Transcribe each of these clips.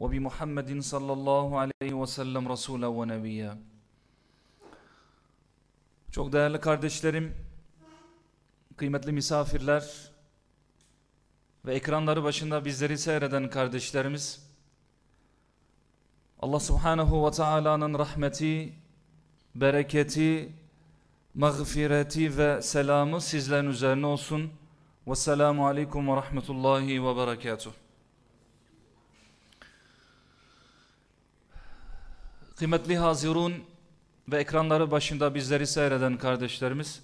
وبمحمد صلى الله عليه وسلم رسولا ونبيا Çok değerli kardeşlerim, kıymetli misafirler ve ekranları başında bizleri seyreden kardeşlerimiz, Allah subhanahu ve taala'nın rahmeti, bereketi, mağfireti ve selamı sizlerin üzerine olsun. Vesselamu aleyküm ve rahmetullahi ve berekatuhu. Kıymetli hazirun ve ekranları başında bizleri seyreden kardeşlerimiz,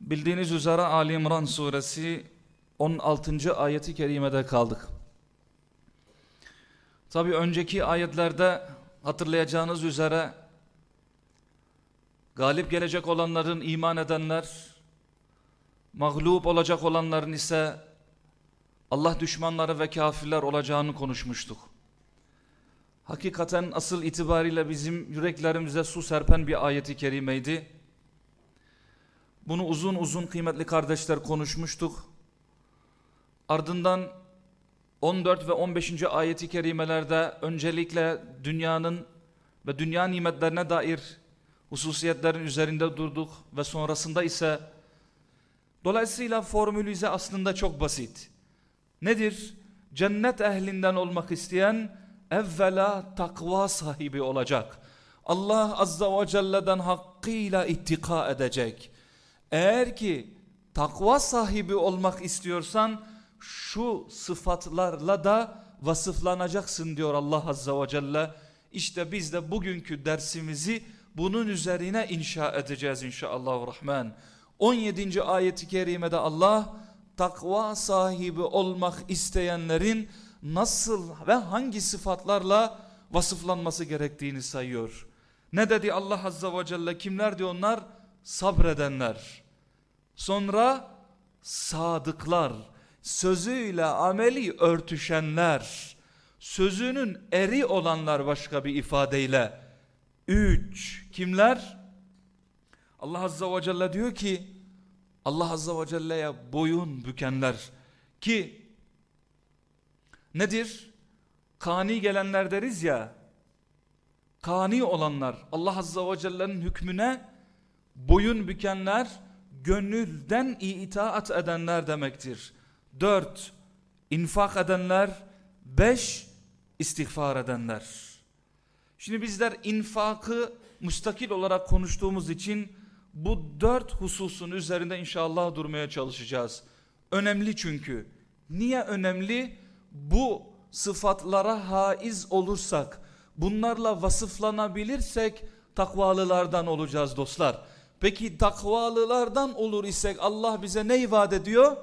bildiğiniz üzere Ali İmran suresi 16. ayeti kerimede kaldık. Tabi önceki ayetlerde hatırlayacağınız üzere galip gelecek olanların iman edenler, mağlup olacak olanların ise Allah düşmanları ve kafirler olacağını konuşmuştuk. Hakikaten asıl itibariyle bizim yüreklerimize su serpen bir ayeti kerimeydi. Bunu uzun uzun kıymetli kardeşler konuşmuştuk. Ardından 14 ve 15. ayeti kerimelerde öncelikle dünyanın ve dünya nimetlerine dair hususiyetlerin üzerinde durduk ve sonrasında ise dolayısıyla formülize aslında çok basit. Nedir? Cennet ehlinden olmak isteyen evvela takva sahibi olacak. Allah azza ve celle'den hakkıyla ittika edecek. Eğer ki takva sahibi olmak istiyorsan şu sıfatlarla da vasıflanacaksın diyor Allah azza ve celle. İşte biz de bugünkü dersimizi bunun üzerine inşa edeceğiz inşallah rahman. 17. ayeti kerimede Allah takva sahibi olmak isteyenlerin nasıl ve hangi sıfatlarla vasıflanması gerektiğini sayıyor. Ne dedi Allah Azza ve Celle kimlerdi onlar? Sabredenler. Sonra sadıklar, sözüyle ameli örtüşenler, sözünün eri olanlar başka bir ifadeyle. Üç, kimler? Allah Azza ve Celle diyor ki, Allah Azza ve Celle'ye boyun bükenler ki nedir? Kani gelenler deriz ya, kani olanlar, Allah Azza ve Celle'nin hükmüne boyun bükenler, gönülden itaat edenler demektir. Dört, infak edenler, beş, istiğfar edenler. Şimdi bizler infakı müstakil olarak konuştuğumuz için bu dört hususun üzerinde inşallah durmaya çalışacağız. Önemli çünkü. Niye önemli? Bu sıfatlara haiz olursak, bunlarla vasıflanabilirsek takvalılardan olacağız dostlar. Peki takvalılardan olur isek Allah bize ne vaat ediyor?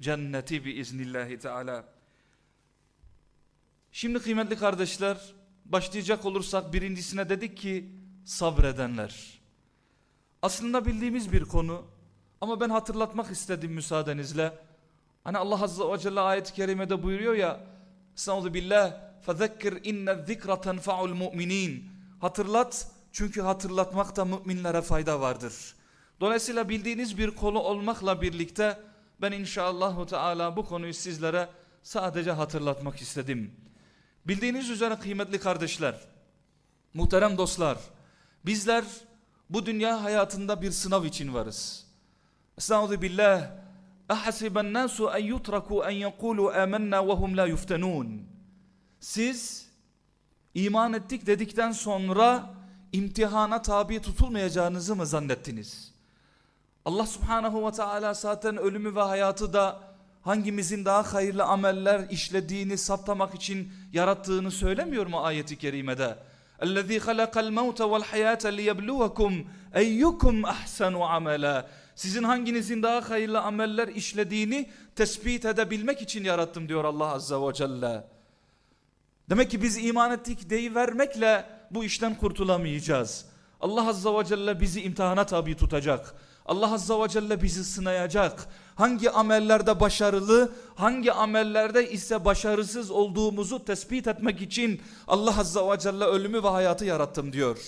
Cenneti biiznillahi teala. Şimdi kıymetli kardeşler başlayacak olursak birincisine dedik ki sabredenler. Aslında bildiğimiz bir konu ama ben hatırlatmak istedim müsaadenizle. Hani Allah Azze ve Celle ayet-i kerimede buyuruyor ya Estağfirullah billah fezekkir inne zikra tenfa'ul mu'minin Hatırlat çünkü hatırlatmakta müminlere fayda vardır. Dolayısıyla bildiğiniz bir konu olmakla birlikte ben inşallah Teala bu konuyu sizlere sadece hatırlatmak istedim. Bildiğiniz üzere kıymetli kardeşler, muhterem dostlar, bizler bu dünya hayatında bir sınav için varız. Estağfirullah اَحَسِبَ النَّاسُ اَنْ يُتْرَكُوا اَنْ يَقُولُوا آمَنَّا وَهُمْ لَا يُفْتَنُونَ Siz iman ettik dedikten sonra imtihana tabi tutulmayacağınızı mı zannettiniz? Allah subhanahu ve teala zaten ölümü ve hayatı da hangimizin daha hayırlı ameller işlediğini saptamak için yarattığını söylemiyor mu ayeti kerimede? اَلَّذ۪ي خَلَقَ الْمَوْتَ وَالْحَيَاةَ لِيَبْلُوَكُمْ اَيُّكُمْ اَحْسَنُ عَمَلًا sizin hanginizin daha hayırlı ameller işlediğini tespit edebilmek için yarattım diyor Allah Azze ve Celle. Demek ki biz iman ettik deyivermekle bu işten kurtulamayacağız. Allah Azza ve Celle bizi imtihana tabi tutacak. Allah Azza ve Celle bizi sınayacak. Hangi amellerde başarılı, hangi amellerde ise başarısız olduğumuzu tespit etmek için Allah Azza ve Celle ölümü ve hayatı yarattım diyor.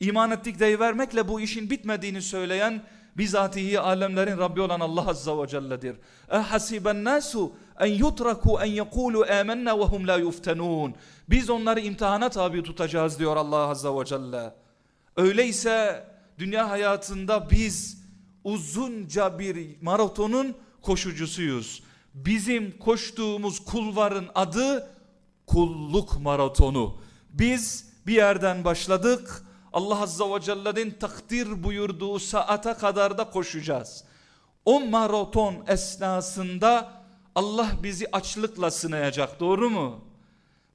İman ettik deyivermekle bu işin bitmediğini söyleyen bizatihi alemlerin Rabbi olan Allah Azza ve Celle'dir. Ehasiben nasu en yutraku en yekulu amennâ ve hum la yuftenûn. Biz onları imtihana tabi tutacağız diyor Allah Azza ve Celle. Öyleyse dünya hayatında biz uzunca bir maratonun koşucusuyuz. Bizim koştuğumuz kulvarın adı kulluk maratonu. Biz bir yerden başladık. Allah Azza ve Celle'nin takdir buyurduğu saate kadar da koşacağız. O maraton esnasında Allah bizi açlıkla sınayacak doğru mu?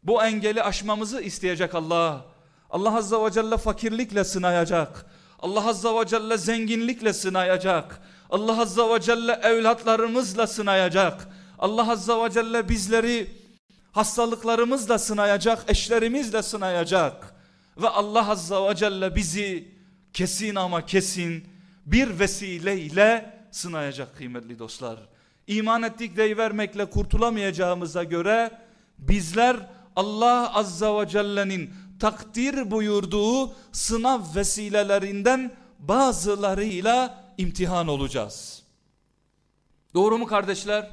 Bu engeli aşmamızı isteyecek Allah. Allah Azza ve Celle fakirlikle sınayacak. Allah Azza ve Celle zenginlikle sınayacak. Allah Azza ve Celle evlatlarımızla sınayacak. Allah Azza ve Celle bizleri hastalıklarımızla sınayacak, eşlerimizle sınayacak. Ve Allah Azza ve Celle bizi kesin ama kesin bir vesileyle sınayacak kıymetli dostlar. İman ettik deyivermekle kurtulamayacağımıza göre bizler Allah Azza ve Celle'nin takdir buyurduğu sınav vesilelerinden bazılarıyla imtihan olacağız. Doğru mu kardeşler?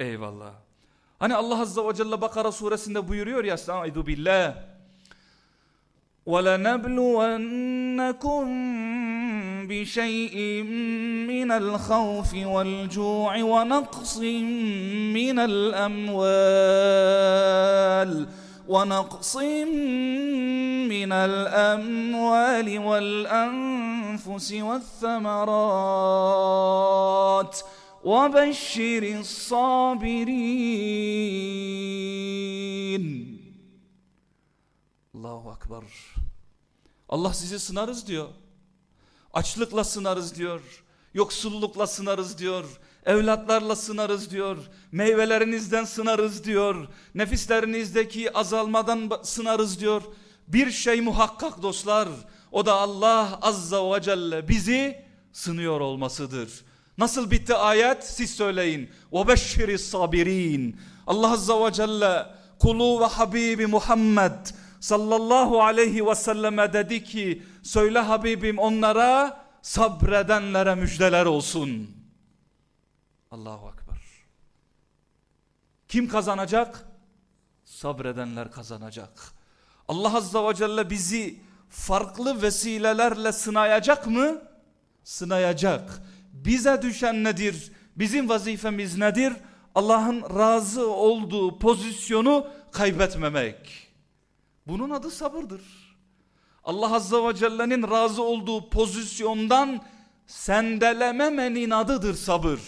Eyvallah. Hani Allah Azza ve Celle Bakara suresinde buyuruyor ya Estaizu billah وَلَنَبْلُوَنَّكُمْ بِشَيْءٍ مِّنَ الْخَوْفِ وَالْجُوعِ وَنَقْصٍ مِّنَ الْأَمْوَالِ ونقص من الأموال والأنفس والثمرات وبشر الصابرين Allahu Akbar. Allah sizi sınarız diyor. Açlıkla sınarız diyor. Yoksullukla sınarız diyor. Evlatlarla sınarız diyor. Meyvelerinizden sınarız diyor. Nefislerinizdeki azalmadan sınarız diyor. Bir şey muhakkak dostlar. O da Allah Azza ve Celle bizi sınıyor olmasıdır. Nasıl bitti ayet? Siz söyleyin. وَبَشِّرِ sabirin. Allah Azza ve Celle kulu ve Habibi Muhammed sallallahu aleyhi ve selleme dedi ki söyle Habibim onlara sabredenlere müjdeler olsun. Allahu Akbar. Kim kazanacak? Sabredenler kazanacak. Allah Azza ve Celle bizi farklı vesilelerle sınayacak mı? Sınayacak. Bize düşen nedir? Bizim vazifemiz nedir? Allah'ın razı olduğu pozisyonu kaybetmemek. Bunun adı sabırdır. Allah Azza ve Celle'nin razı olduğu pozisyondan sendelememenin adıdır sabır.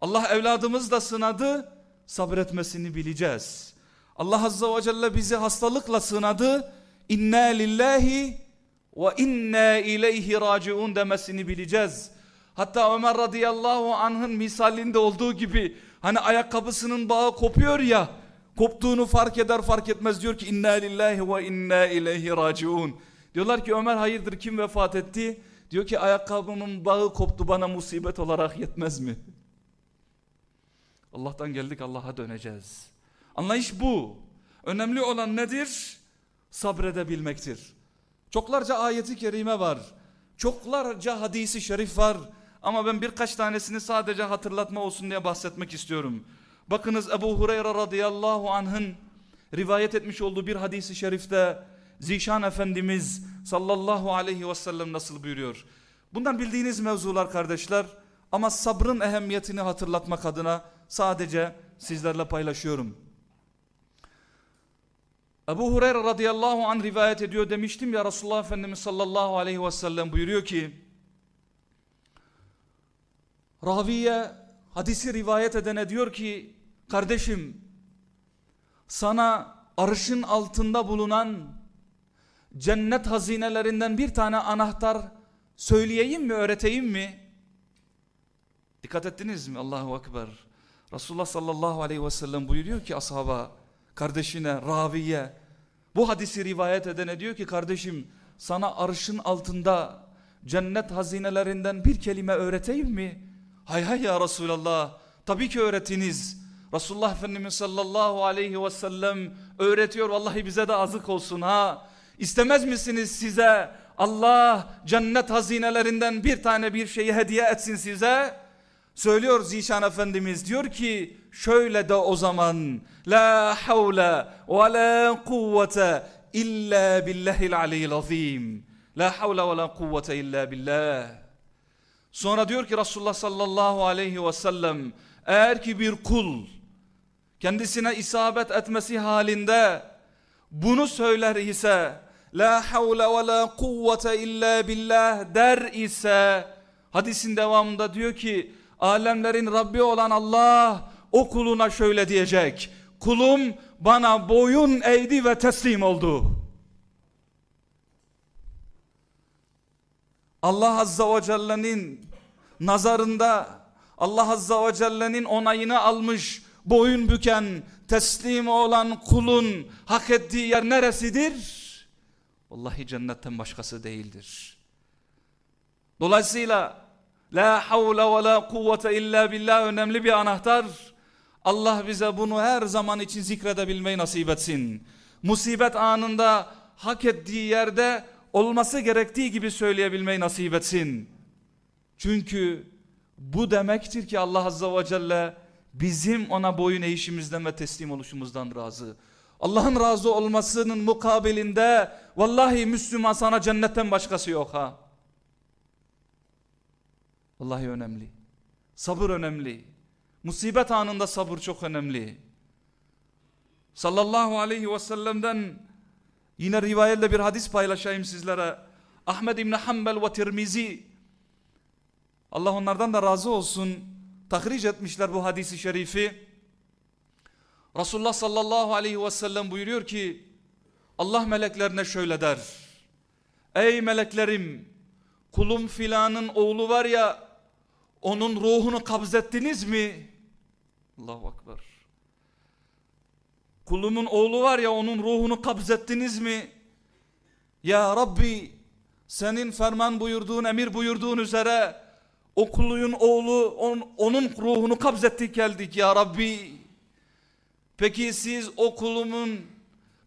Allah evladımızla sınadı, sabretmesini bileceğiz. Allah Azza ve Celle bizi hastalıkla sınadı, inna lillahi ve inna ileyhi raciun demesini bileceğiz. Hatta Ömer radıyallahu anh'ın misalinde olduğu gibi hani ayakkabısının bağı kopuyor ya koptuğunu fark eder fark etmez diyor ki inna lillahi ve inna ileyhi raciun. Diyorlar ki Ömer hayırdır kim vefat etti? Diyor ki ayakkabımın bağı koptu bana musibet olarak yetmez mi? Allah'tan geldik Allah'a döneceğiz. Anlayış bu. Önemli olan nedir? Sabredebilmektir. Çoklarca ayeti kerime var. Çoklarca hadisi şerif var. Ama ben birkaç tanesini sadece hatırlatma olsun diye bahsetmek istiyorum. Bakınız Ebu Hureyre radıyallahu anh'ın rivayet etmiş olduğu bir hadisi şerifte Zişan Efendimiz sallallahu aleyhi ve sellem nasıl buyuruyor? Bundan bildiğiniz mevzular kardeşler ama sabrın ehemmiyetini hatırlatmak adına sadece sizlerle paylaşıyorum. Ebu Hureyre radıyallahu anh rivayet ediyor demiştim ya Resulullah Efendimiz sallallahu aleyhi ve sellem buyuruyor ki Raviye hadisi rivayet edene diyor ki kardeşim sana arşın altında bulunan cennet hazinelerinden bir tane anahtar söyleyeyim mi öğreteyim mi? Dikkat ettiniz mi? Allahu Ekber. Resulullah sallallahu aleyhi ve sellem buyuruyor ki ashaba kardeşine, raviye. Bu hadisi rivayet edene diyor ki kardeşim sana arşın altında cennet hazinelerinden bir kelime öğreteyim mi? Hay hay ya Resulallah tabii ki öğretiniz. Resulullah Efendimiz sallallahu aleyhi ve sellem öğretiyor vallahi bize de azık olsun ha. İstemez misiniz size Allah cennet hazinelerinden bir tane bir şeyi hediye etsin size? Söylüyor Zişan Efendimiz diyor ki şöyle de o zaman la havle ve la kuvvete illa billahil aliyyil azim. La havle ve la kuvvete illa billah. Sonra diyor ki Resulullah sallallahu aleyhi ve sellem eğer ki bir kul kendisine isabet etmesi halinde bunu söyler ise la havle ve la kuvvete illa billah der ise hadisin devamında diyor ki alemlerin Rabbi olan Allah o kuluna şöyle diyecek kulum bana boyun eğdi ve teslim oldu. Allah Azza ve Celle'nin nazarında Allah Azza ve Celle'nin onayını almış boyun büken teslim olan kulun hak ettiği yer neresidir? Vallahi cennetten başkası değildir. Dolayısıyla la havle ve la kuvvete illa billah önemli bir anahtar. Allah bize bunu her zaman için zikredebilmeyi nasip etsin. Musibet anında hak ettiği yerde olması gerektiği gibi söyleyebilmeyi nasip etsin. Çünkü bu demektir ki Allah Azze ve Celle bizim ona boyun eğişimizden ve teslim oluşumuzdan razı. Allah'ın razı olmasının mukabilinde vallahi Müslüman sana cennetten başkası yok ha. Vallahi önemli. Sabır önemli. Musibet anında sabır çok önemli. Sallallahu aleyhi ve sellem'den yine rivayetle bir hadis paylaşayım sizlere. Ahmed İbni Hanbel ve Tirmizi Allah onlardan da razı olsun tahric etmişler bu hadisi şerifi. Resulullah sallallahu aleyhi ve sellem buyuruyor ki Allah meleklerine şöyle der. Ey meleklerim kulum filanın oğlu var ya onun ruhunu kabzettiniz mi? Allahu Akbar. Kulumun oğlu var ya onun ruhunu kabzettiniz mi? Ya Rabbi senin ferman buyurduğun emir buyurduğun üzere o kuluyun oğlu on, onun ruhunu kabzettik geldik ya Rabbi. Peki siz o kulumun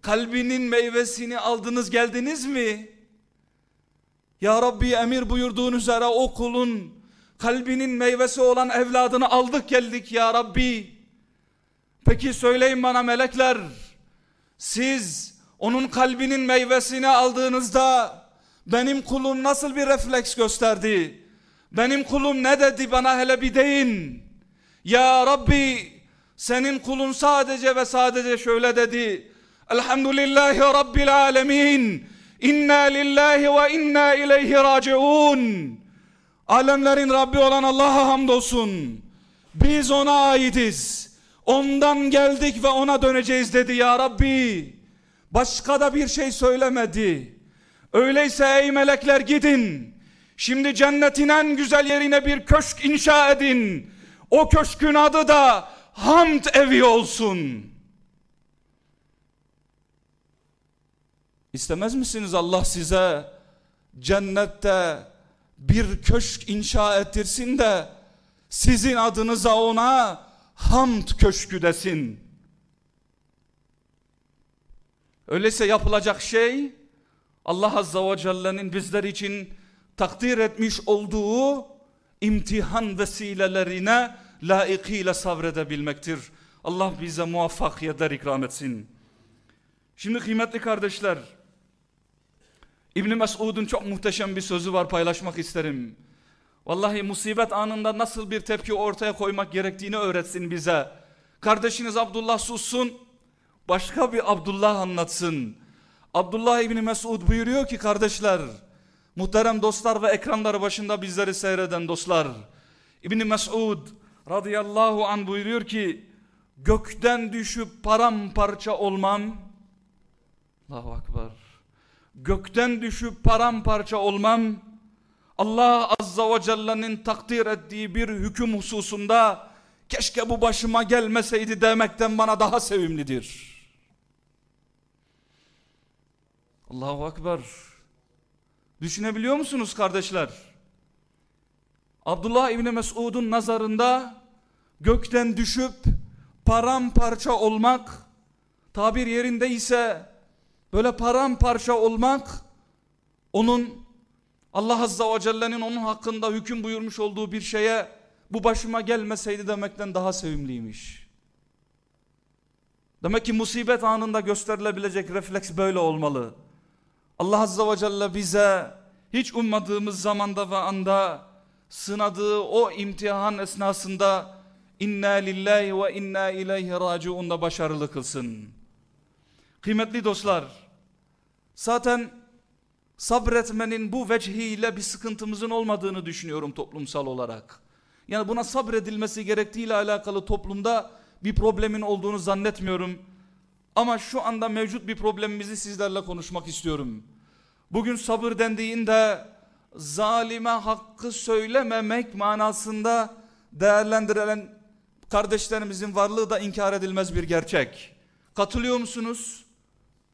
kalbinin meyvesini aldınız geldiniz mi? Ya Rabbi emir buyurduğun üzere o kulun kalbinin meyvesi olan evladını aldık geldik ya Rabbi. Peki söyleyin bana melekler siz onun kalbinin meyvesini aldığınızda benim kulum nasıl bir refleks gösterdi? Benim kulum ne dedi bana hele bir deyin. Ya Rabbi senin kulun sadece ve sadece şöyle dedi. Elhamdülillahi Rabbil alemin. İnna lillahi ve inna ileyhi raciun. Alemlerin Rabbi olan Allah'a hamdolsun. Biz ona aitiz. Ondan geldik ve ona döneceğiz dedi ya Rabbi. Başka da bir şey söylemedi. Öyleyse ey melekler gidin. Şimdi cennetin en güzel yerine bir köşk inşa edin. O köşkün adı da hamd evi olsun. İstemez misiniz Allah size cennette bir köşk inşa ettirsin de sizin adınıza ona hamd köşkü desin. Öyleyse yapılacak şey Allah Azza ve Celle'nin bizler için takdir etmiş olduğu imtihan vesilelerine layıkıyla sabredebilmektir. Allah bize muvaffakiyetler ikram etsin. Şimdi kıymetli kardeşler, İbn Mesud'un çok muhteşem bir sözü var paylaşmak isterim. Vallahi musibet anında nasıl bir tepki ortaya koymak gerektiğini öğretsin bize. Kardeşiniz Abdullah sussun, başka bir Abdullah anlatsın. Abdullah İbni Mesud buyuruyor ki kardeşler, muhterem dostlar ve ekranları başında bizleri seyreden dostlar. İbni Mesud radıyallahu an buyuruyor ki, gökten düşüp paramparça olmam, Allahu Akbar, gökten düşüp paramparça olmam, Allah Azza ve Celle'nin takdir ettiği bir hüküm hususunda keşke bu başıma gelmeseydi demekten bana daha sevimlidir. Allahu Ekber. Düşünebiliyor musunuz kardeşler? Abdullah İbni Mesud'un nazarında gökten düşüp paramparça olmak, tabir yerinde ise böyle paramparça olmak, onun Allah Azza ve Celle'nin onun hakkında hüküm buyurmuş olduğu bir şeye bu başıma gelmeseydi demekten daha sevimliymiş. Demek ki musibet anında gösterilebilecek refleks böyle olmalı. Allah Azza ve Celle bize hiç ummadığımız zamanda ve anda sınadığı o imtihan esnasında inna lillahi ve inna ileyhi raciun'da başarılı kılsın. Kıymetli dostlar, zaten sabretmenin bu vecihiyle bir sıkıntımızın olmadığını düşünüyorum toplumsal olarak. Yani buna sabredilmesi gerektiğiyle alakalı toplumda bir problemin olduğunu zannetmiyorum. Ama şu anda mevcut bir problemimizi sizlerle konuşmak istiyorum. Bugün sabır dendiğinde zalime hakkı söylememek manasında değerlendirilen kardeşlerimizin varlığı da inkar edilmez bir gerçek. Katılıyor musunuz?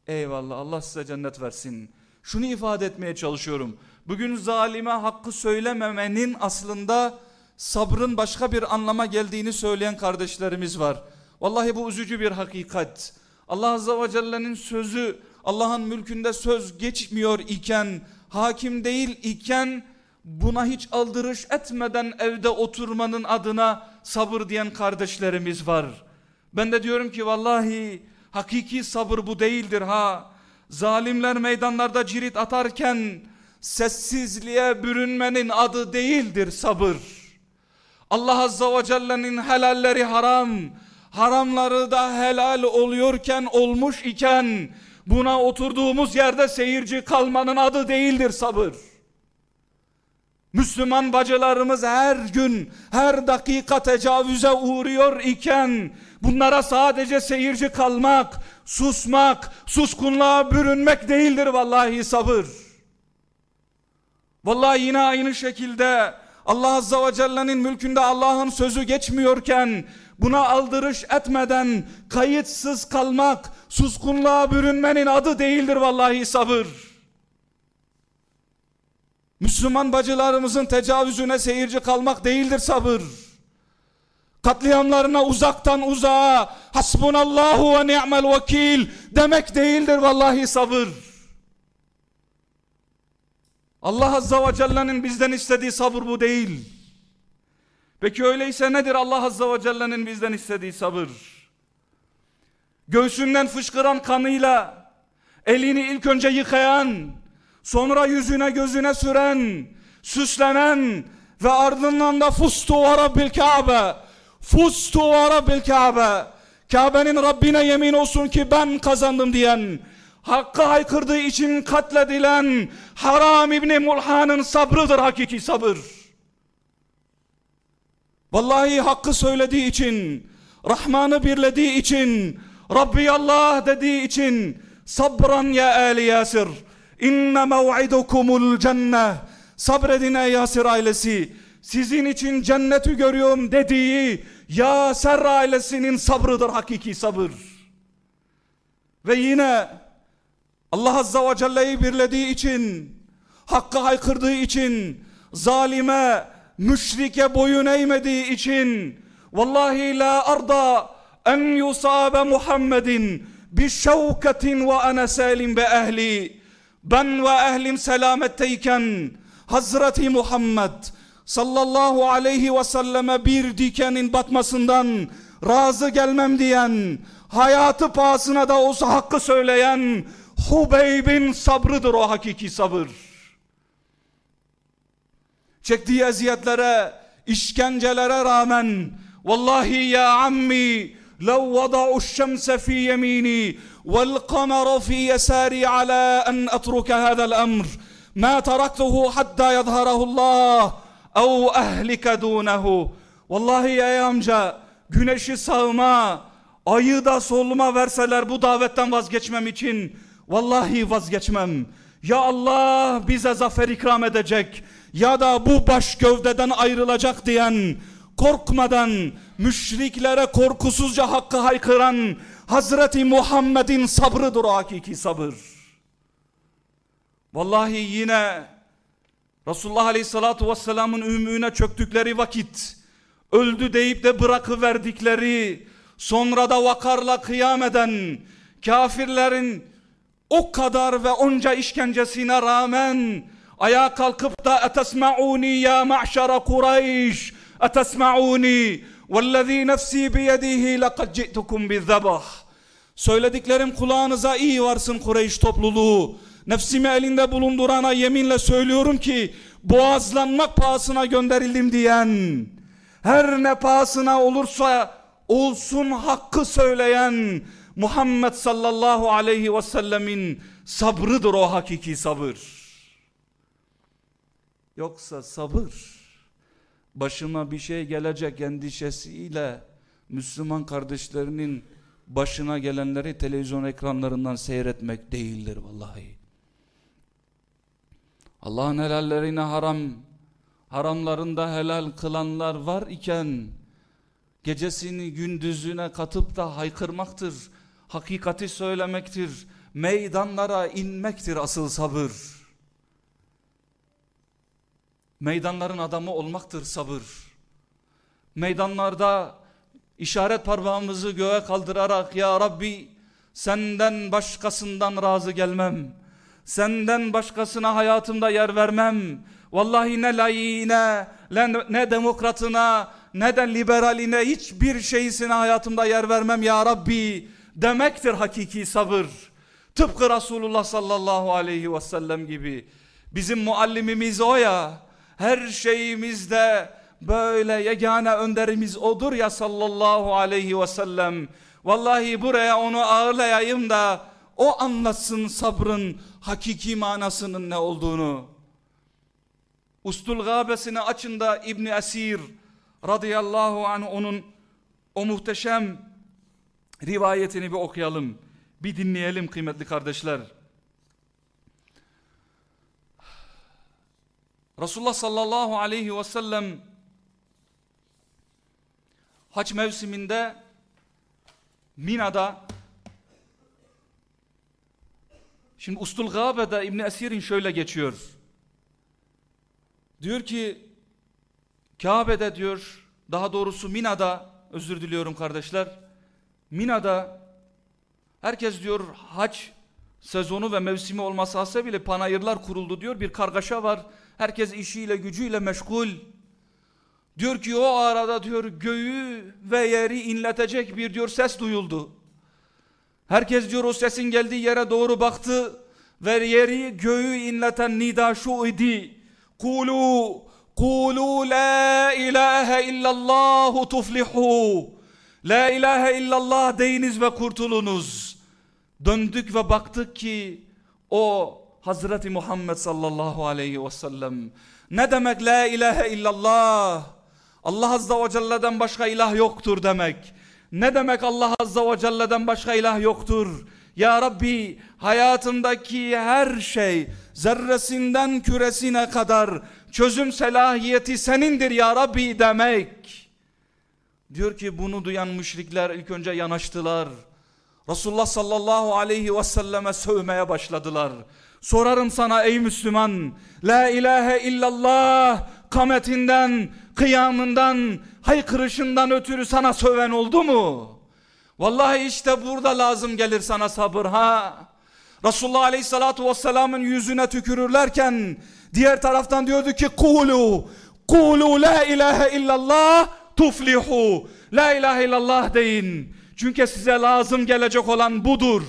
Eyvallah Allah size cennet versin. Şunu ifade etmeye çalışıyorum. Bugün zalime hakkı söylememenin aslında sabrın başka bir anlama geldiğini söyleyen kardeşlerimiz var. Vallahi bu üzücü bir hakikat. Allah Azze ve Celle'nin sözü Allah'ın mülkünde söz geçmiyor iken, hakim değil iken buna hiç aldırış etmeden evde oturmanın adına sabır diyen kardeşlerimiz var. Ben de diyorum ki vallahi hakiki sabır bu değildir ha. Zalimler meydanlarda cirit atarken sessizliğe bürünmenin adı değildir sabır. Allah Azza ve Celle'nin helalleri haram, haramları da helal oluyorken olmuş iken buna oturduğumuz yerde seyirci kalmanın adı değildir sabır. Müslüman bacılarımız her gün, her dakika tecavüze uğruyor iken bunlara sadece seyirci kalmak, susmak, suskunluğa bürünmek değildir vallahi sabır. Vallahi yine aynı şekilde Allah Azza ve Celle'nin mülkünde Allah'ın sözü geçmiyorken buna aldırış etmeden kayıtsız kalmak, suskunluğa bürünmenin adı değildir vallahi sabır. Müslüman bacılarımızın tecavüzüne seyirci kalmak değildir sabır. Katliamlarına uzaktan uzağa hasbunallahu ve ni'mel vekil demek değildir vallahi sabır. Allah Azza ve Celle'nin bizden istediği sabır bu değil. Peki öyleyse nedir Allah Azza ve Celle'nin bizden istediği sabır? Göğsünden fışkıran kanıyla elini ilk önce yıkayan, sonra yüzüne gözüne süren, süslenen ve ardından da fustu ve rabbil Kabe, fustu ve rabbil Kabe, Kabe'nin Rabbine yemin olsun ki ben kazandım diyen, Hakkı haykırdığı için katledilen Haram İbni Mulhan'ın sabrıdır hakiki sabır. Vallahi hakkı söylediği için, Rahman'ı birlediği için, Rabbi Allah dediği için sabran ya Ali Yasir. İnne mev'idukumul cenne. Sabredin ey Yasir ailesi. Sizin için cenneti görüyorum dediği Yasir ailesinin sabrıdır hakiki sabır. Ve yine Allah Azza ve Celle'yi birlediği için, hakka haykırdığı için, zalime, müşrike boyun eğmediği için, vallahi la arda en yusabe Muhammedin bi şevketin ve ana salim be ehli. Ben ve ehlim selametteyken, Hazreti Muhammed sallallahu aleyhi ve selleme bir dikenin batmasından razı gelmem diyen, hayatı pahasına da olsa hakkı söyleyen, Hubeyb'in sabrıdır o hakiki sabır Çektiği eziyetlere, işkencelere rağmen vallahi ya ammi لو وضعوا الشمس في يميني والقمر في يساري على أن أترك هذا الأمر ما تركته حتى يظهره الله أو أهلك دونه Vallahi ya amca güneşi sağıma ayı da soluma verseler bu davetten vazgeçmem için Vallahi vazgeçmem. Ya Allah bize zafer ikram edecek ya da bu baş gövdeden ayrılacak diyen korkmadan müşriklere korkusuzca hakkı haykıran Hazreti Muhammed'in sabrıdır o hakiki sabır. Vallahi yine Resulullah Aleyhisselatü Vesselam'ın ümmüne çöktükleri vakit öldü deyip de bırakıverdikleri sonra da vakarla kıyam eden kafirlerin o kadar ve onca işkencesine rağmen ayağa kalkıp da etesma'uni ya ma'şara Kureyş etesma'uni vellezî nefsî biyedihi lekad ci'tukum bizzebah söylediklerim kulağınıza iyi varsın Kureyş topluluğu. Nefsimi elinde bulundurana yeminle söylüyorum ki boğazlanmak pahasına gönderildim diyen her ne pahasına olursa olsun hakkı söyleyen Muhammed sallallahu aleyhi ve sellemin sabrıdır o hakiki sabır. Yoksa sabır başıma bir şey gelecek endişesiyle Müslüman kardeşlerinin başına gelenleri televizyon ekranlarından seyretmek değildir vallahi. Allah'ın helallerine haram, haramlarında helal kılanlar var iken gecesini gündüzüne katıp da haykırmaktır hakikati söylemektir. Meydanlara inmektir asıl sabır. Meydanların adamı olmaktır sabır. Meydanlarda işaret parmağımızı göğe kaldırarak ya Rabbi senden başkasından razı gelmem. Senden başkasına hayatımda yer vermem. Vallahi ne layığına, ne demokratına, ne de liberaline hiçbir şeysine hayatımda yer vermem ya Rabbi demektir hakiki sabır. Tıpkı Resulullah sallallahu aleyhi ve sellem gibi. Bizim muallimimiz o ya. Her şeyimizde böyle yegane önderimiz odur ya sallallahu aleyhi ve sellem. Vallahi buraya onu ağırlayayım da o anlatsın sabrın hakiki manasının ne olduğunu. Ustul gabesini açında İbni Esir radıyallahu anh onun o muhteşem rivayetini bir okuyalım. Bir dinleyelim kıymetli kardeşler. Resulullah sallallahu aleyhi ve sellem haç mevsiminde Mina'da şimdi Ustul Gabe'de İbni Esir'in şöyle geçiyor. Diyor ki Kabe'de diyor daha doğrusu Mina'da özür diliyorum kardeşler Mina'da herkes diyor hac sezonu ve mevsimi olması hasebiyle panayırlar kuruldu diyor. Bir kargaşa var. Herkes işiyle gücüyle meşgul. Diyor ki o arada diyor göğü ve yeri inletecek bir diyor ses duyuldu. Herkes diyor o sesin geldiği yere doğru baktı ve yeri göğü inleten nida şu idi. Kulu kulu la ilahe illallah tuflihu. La ilahe illallah deyiniz ve kurtulunuz. Döndük ve baktık ki o Hazreti Muhammed sallallahu aleyhi ve sellem. Ne demek la ilahe illallah? Allah azza ve celle'den başka ilah yoktur demek. Ne demek Allah azza ve celle'den başka ilah yoktur? Ya Rabbi hayatımdaki her şey zerresinden küresine kadar çözüm selahiyeti senindir ya Rabbi demek. Diyor ki bunu duyan müşrikler ilk önce yanaştılar. Resulullah sallallahu aleyhi ve selleme sövmeye başladılar. Sorarım sana ey Müslüman, la ilahe illallah kametinden, kıyamından, haykırışından ötürü sana söven oldu mu? Vallahi işte burada lazım gelir sana sabır ha. Resulullah aleyhissalatu vesselamın yüzüne tükürürlerken diğer taraftan diyordu ki kulu, kulu la ilahe illallah tuflihu. La ilahe illallah deyin. Çünkü size lazım gelecek olan budur.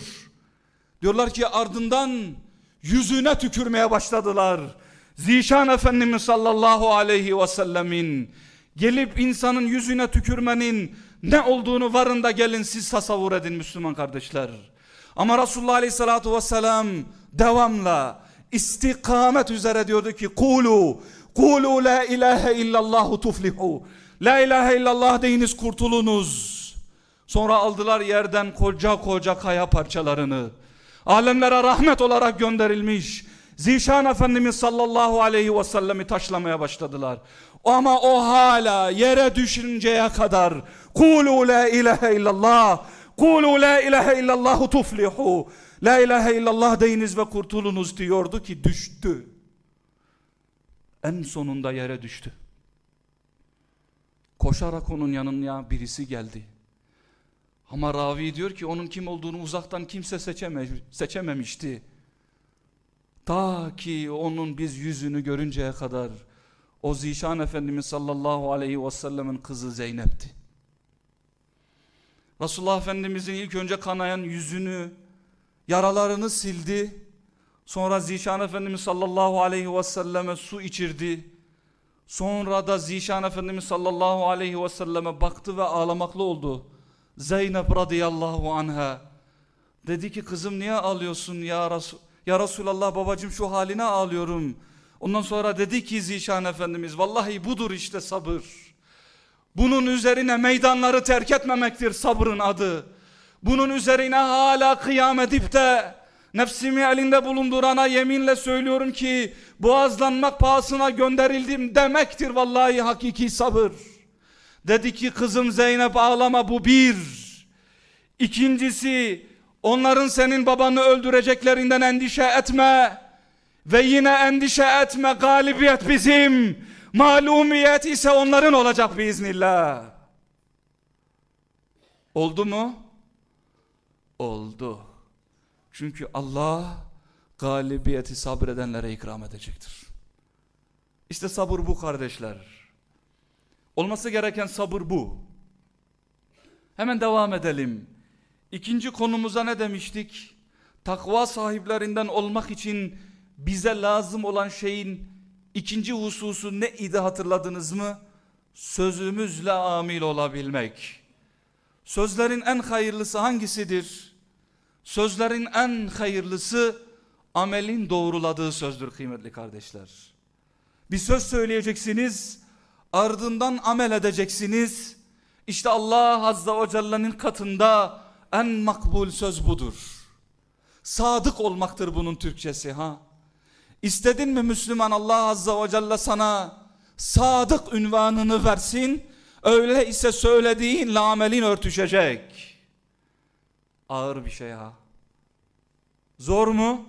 Diyorlar ki ardından yüzüne tükürmeye başladılar. Zişan Efendimiz sallallahu aleyhi ve sellemin gelip insanın yüzüne tükürmenin ne olduğunu varın da gelin siz tasavvur edin Müslüman kardeşler. Ama Resulullah aleyhissalatu vesselam devamla istikamet üzere diyordu ki kulu kulu la ilahe illallahu tuflihu La ilahe illallah deyiniz kurtulunuz. Sonra aldılar yerden koca koca kaya parçalarını. Alemlere rahmet olarak gönderilmiş. Zişan Efendimiz sallallahu aleyhi ve sellemi taşlamaya başladılar. Ama o hala yere düşünceye kadar Kulu la ilahe illallah Kulu la ilahe illallahu tuflihu. La ilahe illallah deyiniz ve kurtulunuz diyordu ki düştü. En sonunda yere düştü. Koşarak onun yanına birisi geldi. Ama ravi diyor ki onun kim olduğunu uzaktan kimse seçeme, seçememişti. Ta ki onun biz yüzünü görünceye kadar o Zişan Efendimiz sallallahu aleyhi ve sellemin kızı Zeynep'ti. Resulullah Efendimizin ilk önce kanayan yüzünü, yaralarını sildi. Sonra Zişan Efendimiz sallallahu aleyhi ve selleme su içirdi. Sonra da Zişan Efendimiz sallallahu aleyhi ve selleme baktı ve ağlamaklı oldu. Zeynep radıyallahu anha dedi ki kızım niye ağlıyorsun ya, Resul ya Resulallah babacım şu haline ağlıyorum. Ondan sonra dedi ki Zişan Efendimiz vallahi budur işte sabır. Bunun üzerine meydanları terk etmemektir sabrın adı. Bunun üzerine hala kıyam edip de nefsimi elinde bulundurana yeminle söylüyorum ki boğazlanmak pahasına gönderildim demektir vallahi hakiki sabır. Dedi ki kızım Zeynep ağlama bu bir. İkincisi onların senin babanı öldüreceklerinden endişe etme. Ve yine endişe etme galibiyet bizim. Malumiyet ise onların olacak biiznillah. Oldu mu? Oldu. Çünkü Allah galibiyeti sabredenlere ikram edecektir. İşte sabır bu kardeşler. Olması gereken sabır bu. Hemen devam edelim. İkinci konumuza ne demiştik? Takva sahiplerinden olmak için bize lazım olan şeyin ikinci hususu ne idi hatırladınız mı? Sözümüzle amil olabilmek. Sözlerin en hayırlısı hangisidir? Sözlerin en hayırlısı amelin doğruladığı sözdür kıymetli kardeşler. Bir söz söyleyeceksiniz, ardından amel edeceksiniz. İşte Allah Azza ve Celle'nin katında en makbul söz budur. Sadık olmaktır bunun Türkçesi ha. İstedin mi Müslüman Allah Azza ve Celle sana sadık ünvanını versin. Öyle ise söylediğinle amelin örtüşecek. Ağır bir şey ha. Zor mu?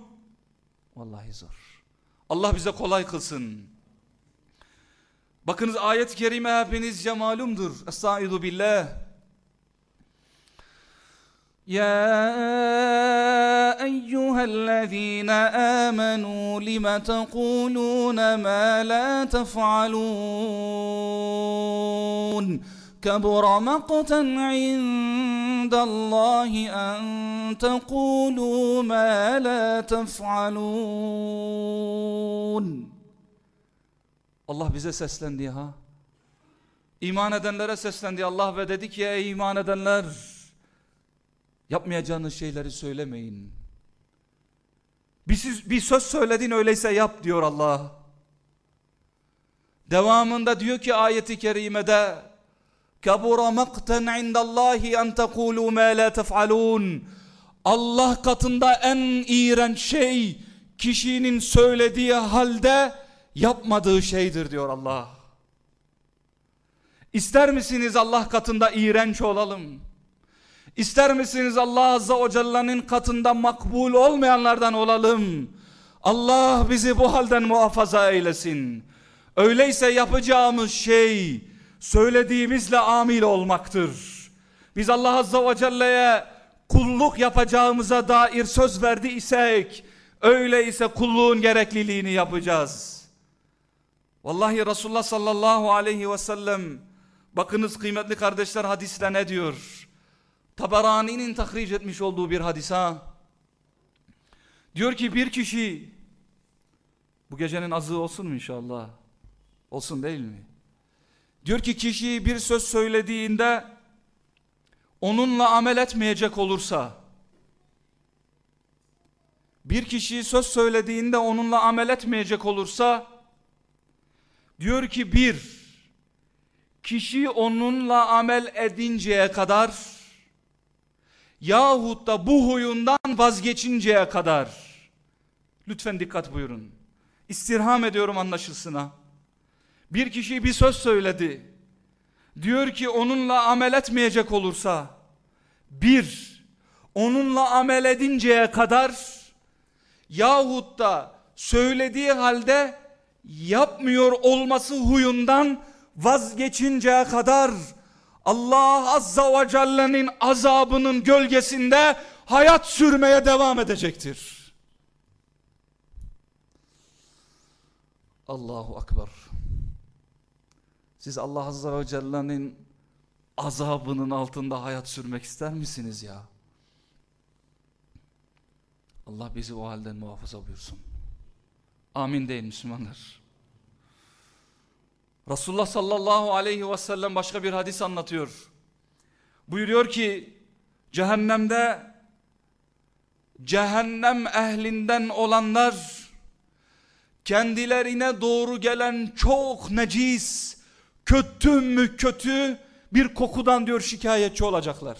Vallahi zor. Allah bize kolay kılsın. Bakınız ayet-i kerime hepinizce malumdur. Estaizu billah. يا أيها الذين آمنوا لم تقولون ما لا تفعلون كبر مقتا عند الله أن تقولوا ما لا تفعلون Allah bize seslendi ha. İman edenlere seslendi Allah ve dedi ki ey iman edenler Yapmayacağınız şeyleri söylemeyin. Bir, söz, bir söz söyledin öyleyse yap diyor Allah. Devamında diyor ki ayeti kerimede kabura makten indallahi en tekulu ma la tef'alun Allah katında en iğrenç şey kişinin söylediği halde yapmadığı şeydir diyor Allah. İster misiniz Allah katında iğrenç olalım? İster misiniz Allah Azza ve Celle'nin katında makbul olmayanlardan olalım? Allah bizi bu halden muhafaza eylesin. Öyleyse yapacağımız şey söylediğimizle amil olmaktır. Biz Allah Azza ve Celle'ye kulluk yapacağımıza dair söz verdi isek öyleyse kulluğun gerekliliğini yapacağız. Vallahi Resulullah sallallahu aleyhi ve sellem bakınız kıymetli kardeşler hadisle ne diyor? Tabarani'nin tahric etmiş olduğu bir hadisa. Diyor ki bir kişi bu gecenin azı olsun mu inşallah? Olsun değil mi? Diyor ki kişi bir söz söylediğinde onunla amel etmeyecek olursa bir kişi söz söylediğinde onunla amel etmeyecek olursa diyor ki bir kişi onunla amel edinceye kadar yahut da bu huyundan vazgeçinceye kadar lütfen dikkat buyurun. İstirham ediyorum anlaşılsına bir kişi bir söz söyledi. Diyor ki onunla amel etmeyecek olursa bir, onunla amel edinceye kadar yahut da söylediği halde yapmıyor olması huyundan vazgeçinceye kadar Allah Azza ve Celle'nin azabının gölgesinde hayat sürmeye devam edecektir. Allahu Akbar. Siz Allah Azza ve Celle'nin azabının altında hayat sürmek ister misiniz ya? Allah bizi o halden muhafaza buyursun. Amin deyin Müslümanlar. Resulullah sallallahu aleyhi ve sellem başka bir hadis anlatıyor. Buyuruyor ki cehennemde cehennem ehlinden olanlar kendilerine doğru gelen çok necis, kötü mü kötü bir kokudan diyor şikayetçi olacaklar.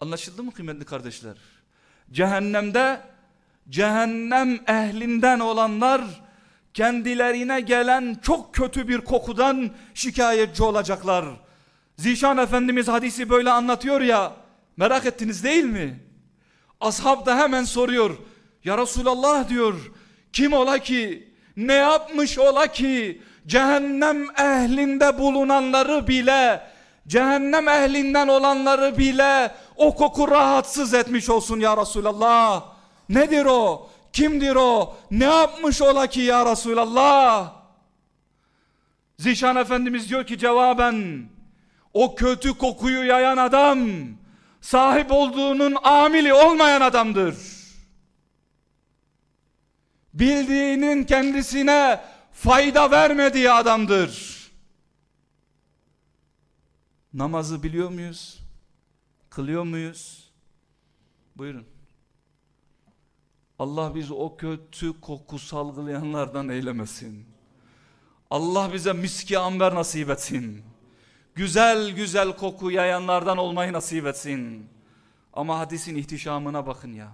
Anlaşıldı mı kıymetli kardeşler? Cehennemde cehennem ehlinden olanlar kendilerine gelen çok kötü bir kokudan şikayetçi olacaklar. Zişan Efendimiz hadisi böyle anlatıyor ya merak ettiniz değil mi? Ashab da hemen soruyor. Ya Resulallah diyor kim ola ki ne yapmış ola ki cehennem ehlinde bulunanları bile cehennem ehlinden olanları bile o koku rahatsız etmiş olsun ya Resulallah. Nedir o? Kimdir o? Ne yapmış ola ki ya Resulallah? Zişan Efendimiz diyor ki cevaben o kötü kokuyu yayan adam sahip olduğunun amili olmayan adamdır. Bildiğinin kendisine fayda vermediği adamdır. Namazı biliyor muyuz? Kılıyor muyuz? Buyurun. Allah bizi o kötü koku salgılayanlardan eylemesin. Allah bize miski amber nasip etsin. Güzel güzel koku yayanlardan olmayı nasip etsin. Ama hadisin ihtişamına bakın ya.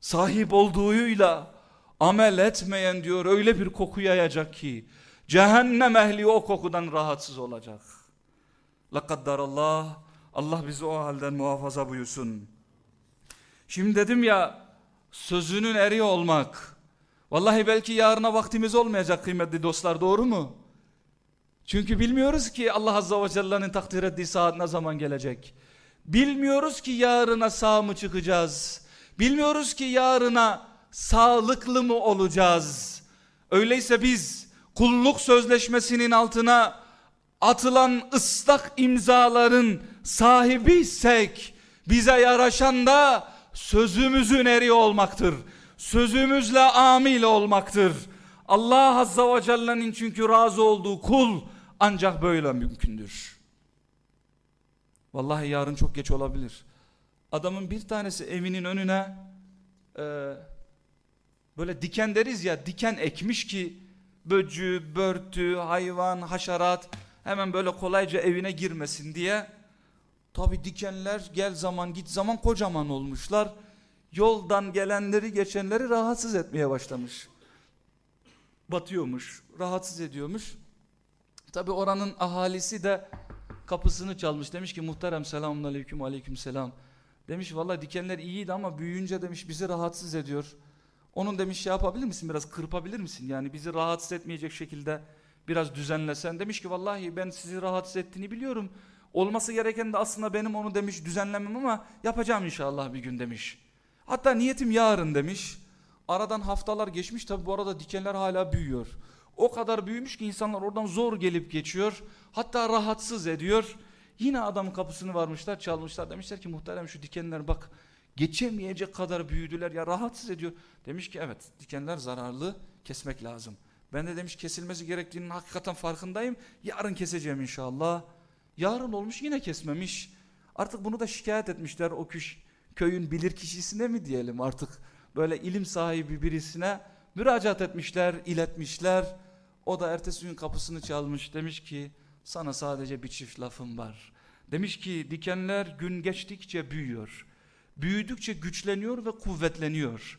Sahip olduğuyla amel etmeyen diyor öyle bir koku yayacak ki cehennem ehli o kokudan rahatsız olacak. Allah Allah bizi o halden muhafaza buyursun. Şimdi dedim ya sözünün eri olmak. Vallahi belki yarına vaktimiz olmayacak kıymetli dostlar doğru mu? Çünkü bilmiyoruz ki Allah Azza ve Celle'nin takdir ettiği saat ne zaman gelecek. Bilmiyoruz ki yarına sağ mı çıkacağız. Bilmiyoruz ki yarına sağlıklı mı olacağız? Öyleyse biz kulluk sözleşmesinin altına atılan ıslak imzaların sahibiysek bize yaraşan da sözümüzün eri olmaktır. Sözümüzle amil olmaktır. Allah Azza ve Celle'nin çünkü razı olduğu kul ancak böyle mümkündür. Vallahi yarın çok geç olabilir. Adamın bir tanesi evinin önüne e, böyle diken deriz ya diken ekmiş ki böcü, börtü, hayvan, haşerat hemen böyle kolayca evine girmesin diye. Tabi dikenler gel zaman git zaman kocaman olmuşlar. Yoldan gelenleri geçenleri rahatsız etmeye başlamış. Batıyormuş, rahatsız ediyormuş. Tabi oranın ahalisi de kapısını çalmış. Demiş ki muhterem selamun aleyküm aleyküm selam. Demiş valla dikenler iyiydi ama büyüyünce demiş bizi rahatsız ediyor. Onun demiş şey yapabilir misin biraz kırpabilir misin? Yani bizi rahatsız etmeyecek şekilde biraz düzenlesen. Demiş ki vallahi ben sizi rahatsız ettiğini biliyorum. Olması gereken de aslında benim onu demiş düzenlemem ama yapacağım inşallah bir gün demiş. Hatta niyetim yarın demiş. Aradan haftalar geçmiş tabi bu arada dikenler hala büyüyor. O kadar büyümüş ki insanlar oradan zor gelip geçiyor. Hatta rahatsız ediyor. Yine adam kapısını varmışlar çalmışlar demişler ki muhterem şu dikenler bak geçemeyecek kadar büyüdüler ya rahatsız ediyor. Demiş ki evet dikenler zararlı kesmek lazım. Ben de demiş kesilmesi gerektiğinin hakikaten farkındayım. Yarın keseceğim inşallah. Yarın olmuş yine kesmemiş. Artık bunu da şikayet etmişler o küş, köyün bilir kişisine mi diyelim artık böyle ilim sahibi birisine müracaat etmişler, iletmişler. O da ertesi gün kapısını çalmış demiş ki sana sadece bir çift lafım var. Demiş ki dikenler gün geçtikçe büyüyor. Büyüdükçe güçleniyor ve kuvvetleniyor.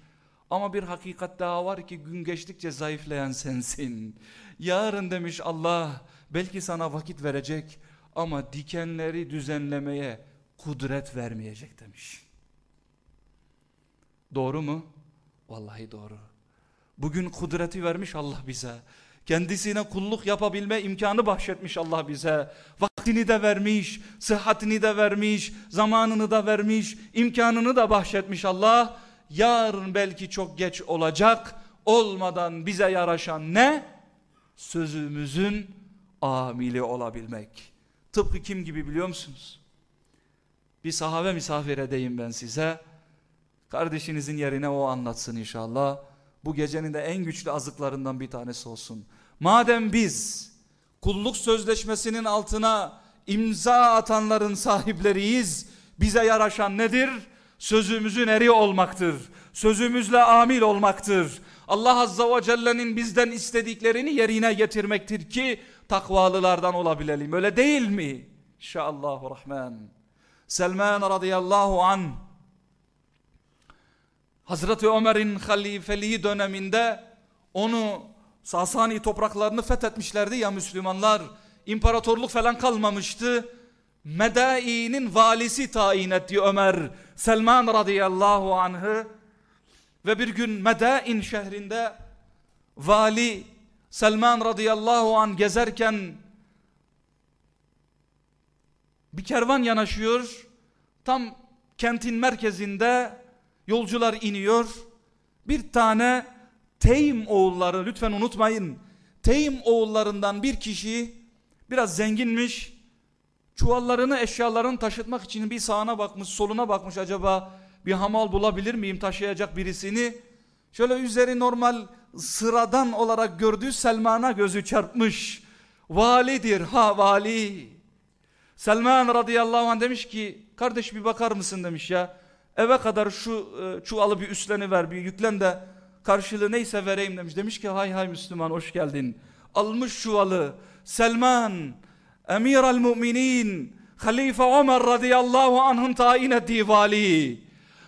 Ama bir hakikat daha var ki gün geçtikçe zayıflayan sensin. Yarın demiş Allah belki sana vakit verecek ama dikenleri düzenlemeye kudret vermeyecek demiş. Doğru mu? Vallahi doğru. Bugün kudreti vermiş Allah bize. Kendisine kulluk yapabilme imkanı bahşetmiş Allah bize. Vaktini de vermiş, sıhhatini de vermiş, zamanını da vermiş, imkanını da bahşetmiş Allah. Yarın belki çok geç olacak. Olmadan bize yaraşan ne? Sözümüzün amili olabilmek. Tıpkı kim gibi biliyor musunuz? Bir sahabe misafir edeyim ben size. Kardeşinizin yerine o anlatsın inşallah. Bu gecenin de en güçlü azıklarından bir tanesi olsun. Madem biz kulluk sözleşmesinin altına imza atanların sahipleriyiz, bize yaraşan nedir? Sözümüzün eri olmaktır. Sözümüzle amil olmaktır. Allah Azza ve Celle'nin bizden istediklerini yerine getirmektir ki takvalılardan olabilelim. Öyle değil mi? İnşallahü Rahman. Selman radıyallahu an Hazreti Ömer'in halifeliği döneminde onu Sasani topraklarını fethetmişlerdi ya Müslümanlar. İmparatorluk falan kalmamıştı. Medai'nin valisi tayin etti Ömer. Selman radıyallahu anh'ı. Ve bir gün Medain şehrinde vali Selman radıyallahu an gezerken bir kervan yanaşıyor. Tam kentin merkezinde yolcular iniyor. Bir tane Teym oğulları lütfen unutmayın. Teym oğullarından bir kişi biraz zenginmiş. Çuvallarını eşyalarını taşıtmak için bir sağına bakmış soluna bakmış acaba bir hamal bulabilir miyim taşıyacak birisini. Şöyle üzeri normal sıradan olarak gördüğü Selman'a gözü çarpmış. Validir ha vali. Selman radıyallahu anh demiş ki kardeş bir bakar mısın demiş ya. Eve kadar şu e, çuvalı bir üstleni ver bir yüklen de karşılığı neyse vereyim demiş. Demiş ki hay hay Müslüman hoş geldin. Almış çuvalı Selman emir al müminin Halife Ömer radıyallahu anh'ın tayin ettiği vali.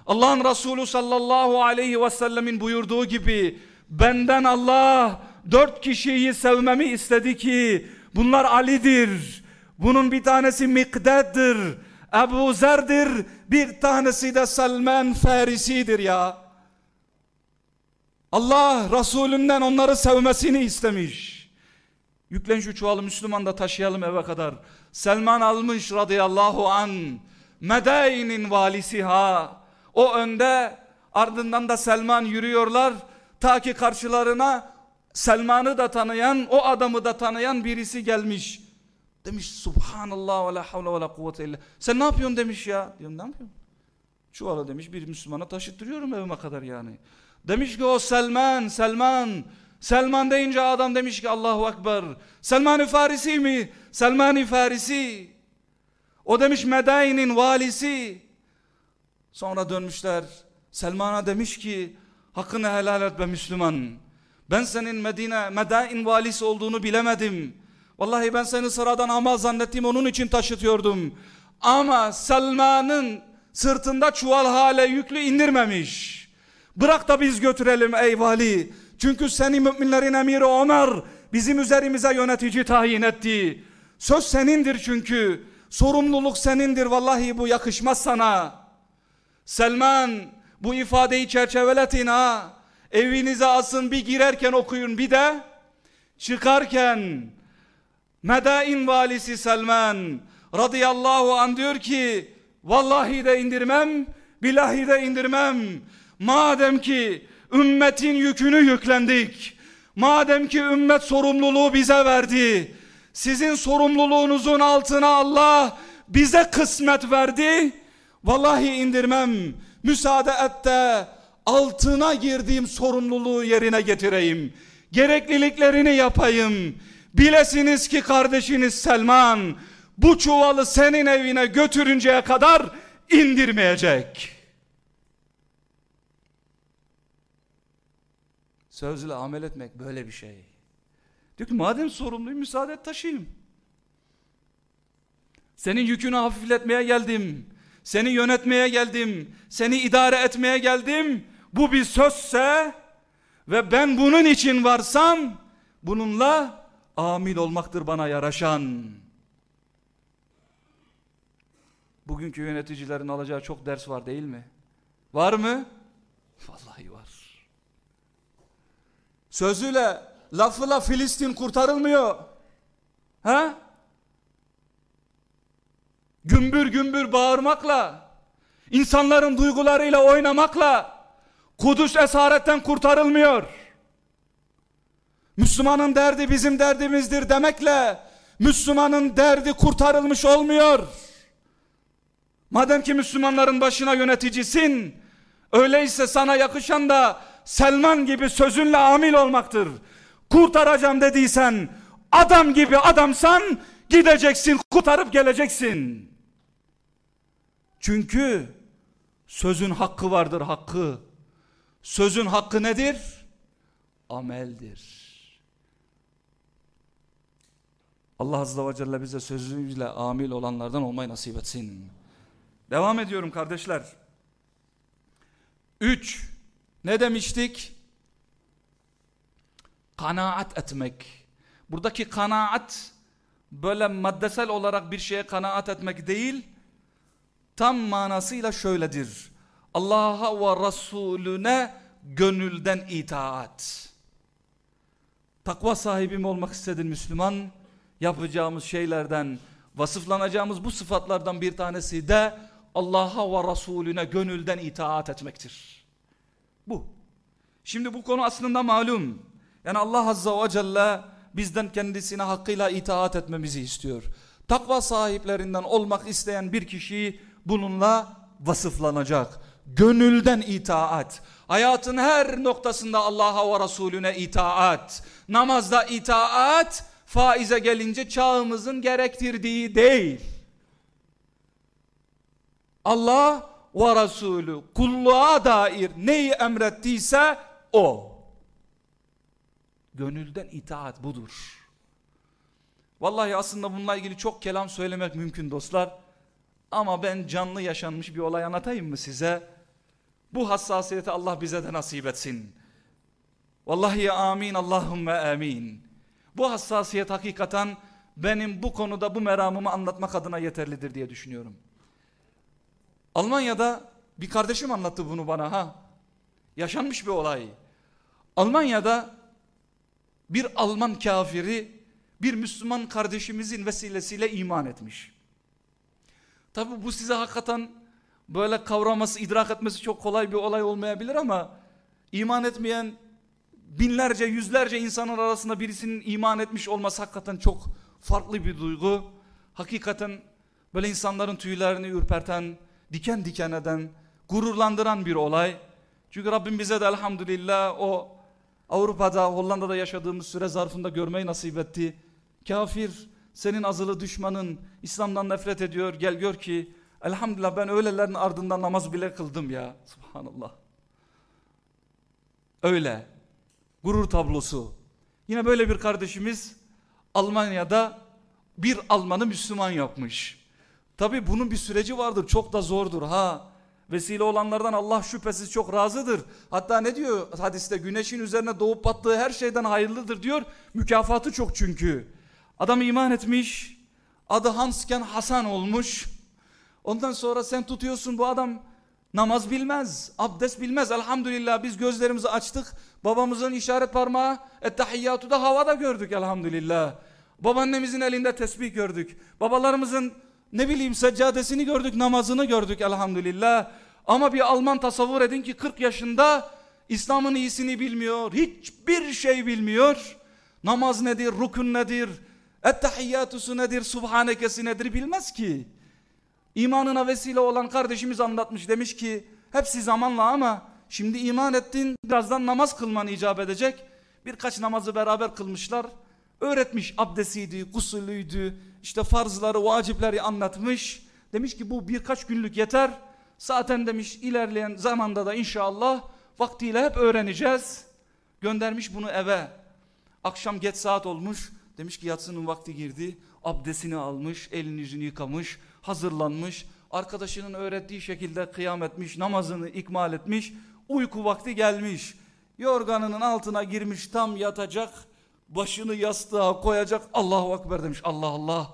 Allah'ın Resulü sallallahu aleyhi ve sellemin buyurduğu gibi benden Allah dört kişiyi sevmemi istedi ki bunlar Ali'dir. Bunun bir tanesi Mikdad'dır. Ebu Zer'dir. Bir tanesi de Salman Farisi'dir ya. Allah Resulünden onları sevmesini istemiş. Yüklen şu çuvalı Müslüman da taşıyalım eve kadar. Selman almış radıyallahu an. Medain'in valisi ha. O önde ardından da Selman yürüyorlar. Ta ki karşılarına Selman'ı da tanıyan o adamı da tanıyan birisi gelmiş. Demiş subhanallah ve la havle ve la kuvvete illa. Sen ne yapıyorsun demiş ya. Diyorum ne yapıyorum? Çuvalı demiş bir Müslümana taşıttırıyorum evime kadar yani. Demiş ki o Selman, Selman. Selman deyince adam demiş ki Allahu Ekber. Selman-ı Farisi mi? Selman-ı Farisi. O demiş Medain'in valisi. Sonra dönmüşler. Selman'a demiş ki hakkını helal et be Müslüman. Ben senin Medine, Medain valisi olduğunu bilemedim. Vallahi ben seni sıradan amal zannettim onun için taşıtıyordum. Ama Selman'ın sırtında çuval hale yüklü indirmemiş. Bırak da biz götürelim ey vali. Çünkü seni müminlerin emiri Ömer bizim üzerimize yönetici tayin etti. Söz senindir çünkü. Sorumluluk senindir vallahi bu yakışmaz sana. Selman bu ifadeyi çerçeveletin ha. Evinize asın bir girerken okuyun bir de çıkarken Medain valisi Selman radıyallahu an diyor ki vallahi de indirmem billahi de indirmem madem ki ümmetin yükünü yüklendik madem ki ümmet sorumluluğu bize verdi sizin sorumluluğunuzun altına Allah bize kısmet verdi vallahi indirmem müsaade et de altına girdiğim sorumluluğu yerine getireyim gerekliliklerini yapayım Bilesiniz ki kardeşiniz Selman bu çuvalı senin evine götürünceye kadar indirmeyecek. Sözle amel etmek böyle bir şey. Diyor ki madem sorumluyum müsaade et taşıyayım. Senin yükünü hafifletmeye geldim. Seni yönetmeye geldim. Seni idare etmeye geldim. Bu bir sözse ve ben bunun için varsam bununla amil olmaktır bana yaraşan. bugünkü yöneticilerin alacağı çok ders var değil mi? Var mı? Vallahi var. Sözüyle, lafıyla Filistin kurtarılmıyor. Ha? Gümbür gümbür bağırmakla, insanların duygularıyla oynamakla Kudüs esaretten kurtarılmıyor. Müslümanın derdi bizim derdimizdir demekle Müslümanın derdi kurtarılmış olmuyor. Madem ki Müslümanların başına yöneticisin, öyleyse sana yakışan da Selman gibi sözünle amil olmaktır. Kurtaracağım dediysen, adam gibi adamsan gideceksin, kurtarıp geleceksin. Çünkü sözün hakkı vardır hakkı. Sözün hakkı nedir? Ameldir. Allah Azze ve Celle bize sözüyle amil olanlardan olmayı nasip etsin. Devam ediyorum kardeşler. Üç, ne demiştik? Kanaat etmek. Buradaki kanaat böyle maddesel olarak bir şeye kanaat etmek değil, tam manasıyla şöyledir. Allah'a ve Resulüne gönülden itaat. Takva sahibi mi olmak istedin Müslüman? Yapacağımız şeylerden, vasıflanacağımız bu sıfatlardan bir tanesi de Allah'a ve Resulüne gönülden itaat etmektir. Bu. Şimdi bu konu aslında malum. Yani Allah Azza ve Celle bizden kendisine hakkıyla itaat etmemizi istiyor. Takva sahiplerinden olmak isteyen bir kişi bununla vasıflanacak. Gönülden itaat. Hayatın her noktasında Allah'a ve Resulüne itaat. Namazda itaat, faize gelince çağımızın gerektirdiği değil. Allah ve Resulü kulluğa dair neyi emrettiyse o. Gönülden itaat budur. Vallahi aslında bununla ilgili çok kelam söylemek mümkün dostlar. Ama ben canlı yaşanmış bir olay anlatayım mı size? Bu hassasiyeti Allah bize de nasip etsin. Vallahi amin Allahümme amin. Bu hassasiyet hakikaten benim bu konuda bu meramımı anlatmak adına yeterlidir diye düşünüyorum. Almanya'da bir kardeşim anlattı bunu bana ha. Yaşanmış bir olay. Almanya'da bir Alman kafiri bir Müslüman kardeşimizin vesilesiyle iman etmiş. Tabi bu size hakikaten böyle kavraması, idrak etmesi çok kolay bir olay olmayabilir ama iman etmeyen binlerce, yüzlerce insanın arasında birisinin iman etmiş olması hakikaten çok farklı bir duygu. Hakikaten böyle insanların tüylerini ürperten, diken diken eden, gururlandıran bir olay. Çünkü Rabbim bize de elhamdülillah o Avrupa'da, Hollanda'da yaşadığımız süre zarfında görmeyi nasip etti. Kafir, senin azılı düşmanın İslam'dan nefret ediyor. Gel gör ki elhamdülillah ben öylelerin ardından namaz bile kıldım ya. Subhanallah. Öyle. Gurur tablosu. Yine böyle bir kardeşimiz Almanya'da bir Almanı Müslüman yapmış. Tabi bunun bir süreci vardır. Çok da zordur ha. Vesile olanlardan Allah şüphesiz çok razıdır. Hatta ne diyor hadiste güneşin üzerine doğup battığı her şeyden hayırlıdır diyor. Mükafatı çok çünkü. Adam iman etmiş. Adı Hansken Hasan olmuş. Ondan sonra sen tutuyorsun bu adam namaz bilmez, abdest bilmez. Elhamdülillah biz gözlerimizi açtık. Babamızın işaret parmağı ettehiyyatü da havada gördük elhamdülillah. Babaannemizin elinde tesbih gördük. Babalarımızın ne bileyim seccadesini gördük, namazını gördük elhamdülillah. Ama bir Alman tasavvur edin ki 40 yaşında İslam'ın iyisini bilmiyor, hiçbir şey bilmiyor. Namaz nedir, rukun nedir, ettehiyyatusu nedir, subhanekesi nedir bilmez ki. İmanına vesile olan kardeşimiz anlatmış demiş ki hepsi zamanla ama şimdi iman ettin birazdan namaz kılman icap edecek. Birkaç namazı beraber kılmışlar. Öğretmiş abdestiydi, gusullüydü, işte farzları, vacipleri anlatmış. Demiş ki bu birkaç günlük yeter. Zaten demiş ilerleyen zamanda da inşallah vaktiyle hep öğreneceğiz. Göndermiş bunu eve. Akşam geç saat olmuş. Demiş ki yatsının vakti girdi. Abdestini almış, elini yüzünü yıkamış, hazırlanmış. Arkadaşının öğrettiği şekilde kıyam etmiş, namazını ikmal etmiş. Uyku vakti gelmiş. Yorganının altına girmiş tam yatacak. Başını yastığa koyacak. Allahu Ekber demiş. Allah Allah.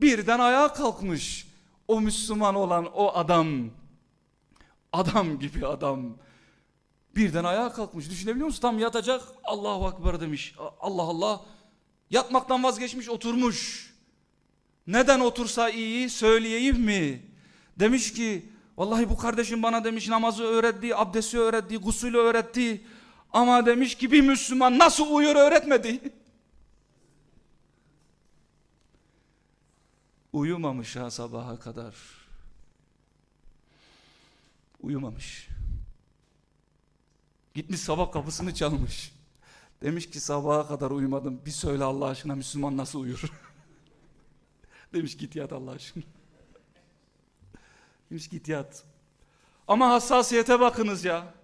Birden ayağa kalkmış. o Müslüman olan o adam adam gibi adam birden ayağa kalkmış. Düşünebiliyor musun? Tam yatacak Allahu Akbar demiş. Allah Allah. Yatmaktan vazgeçmiş oturmuş. Neden otursa iyi söyleyeyim mi? Demiş ki vallahi bu kardeşim bana demiş namazı öğretti, abdesti öğretti, gusülü öğretti. Ama demiş ki bir Müslüman nasıl uyur öğretmedi. Uyumamış ha sabaha kadar. Uyumamış. Gitmiş sabah kapısını çalmış. Demiş ki sabaha kadar uyumadım. Bir söyle Allah aşkına Müslüman nasıl uyur? Demiş git yat Allah aşkına. Demiş git yat. Ama hassasiyete bakınız ya.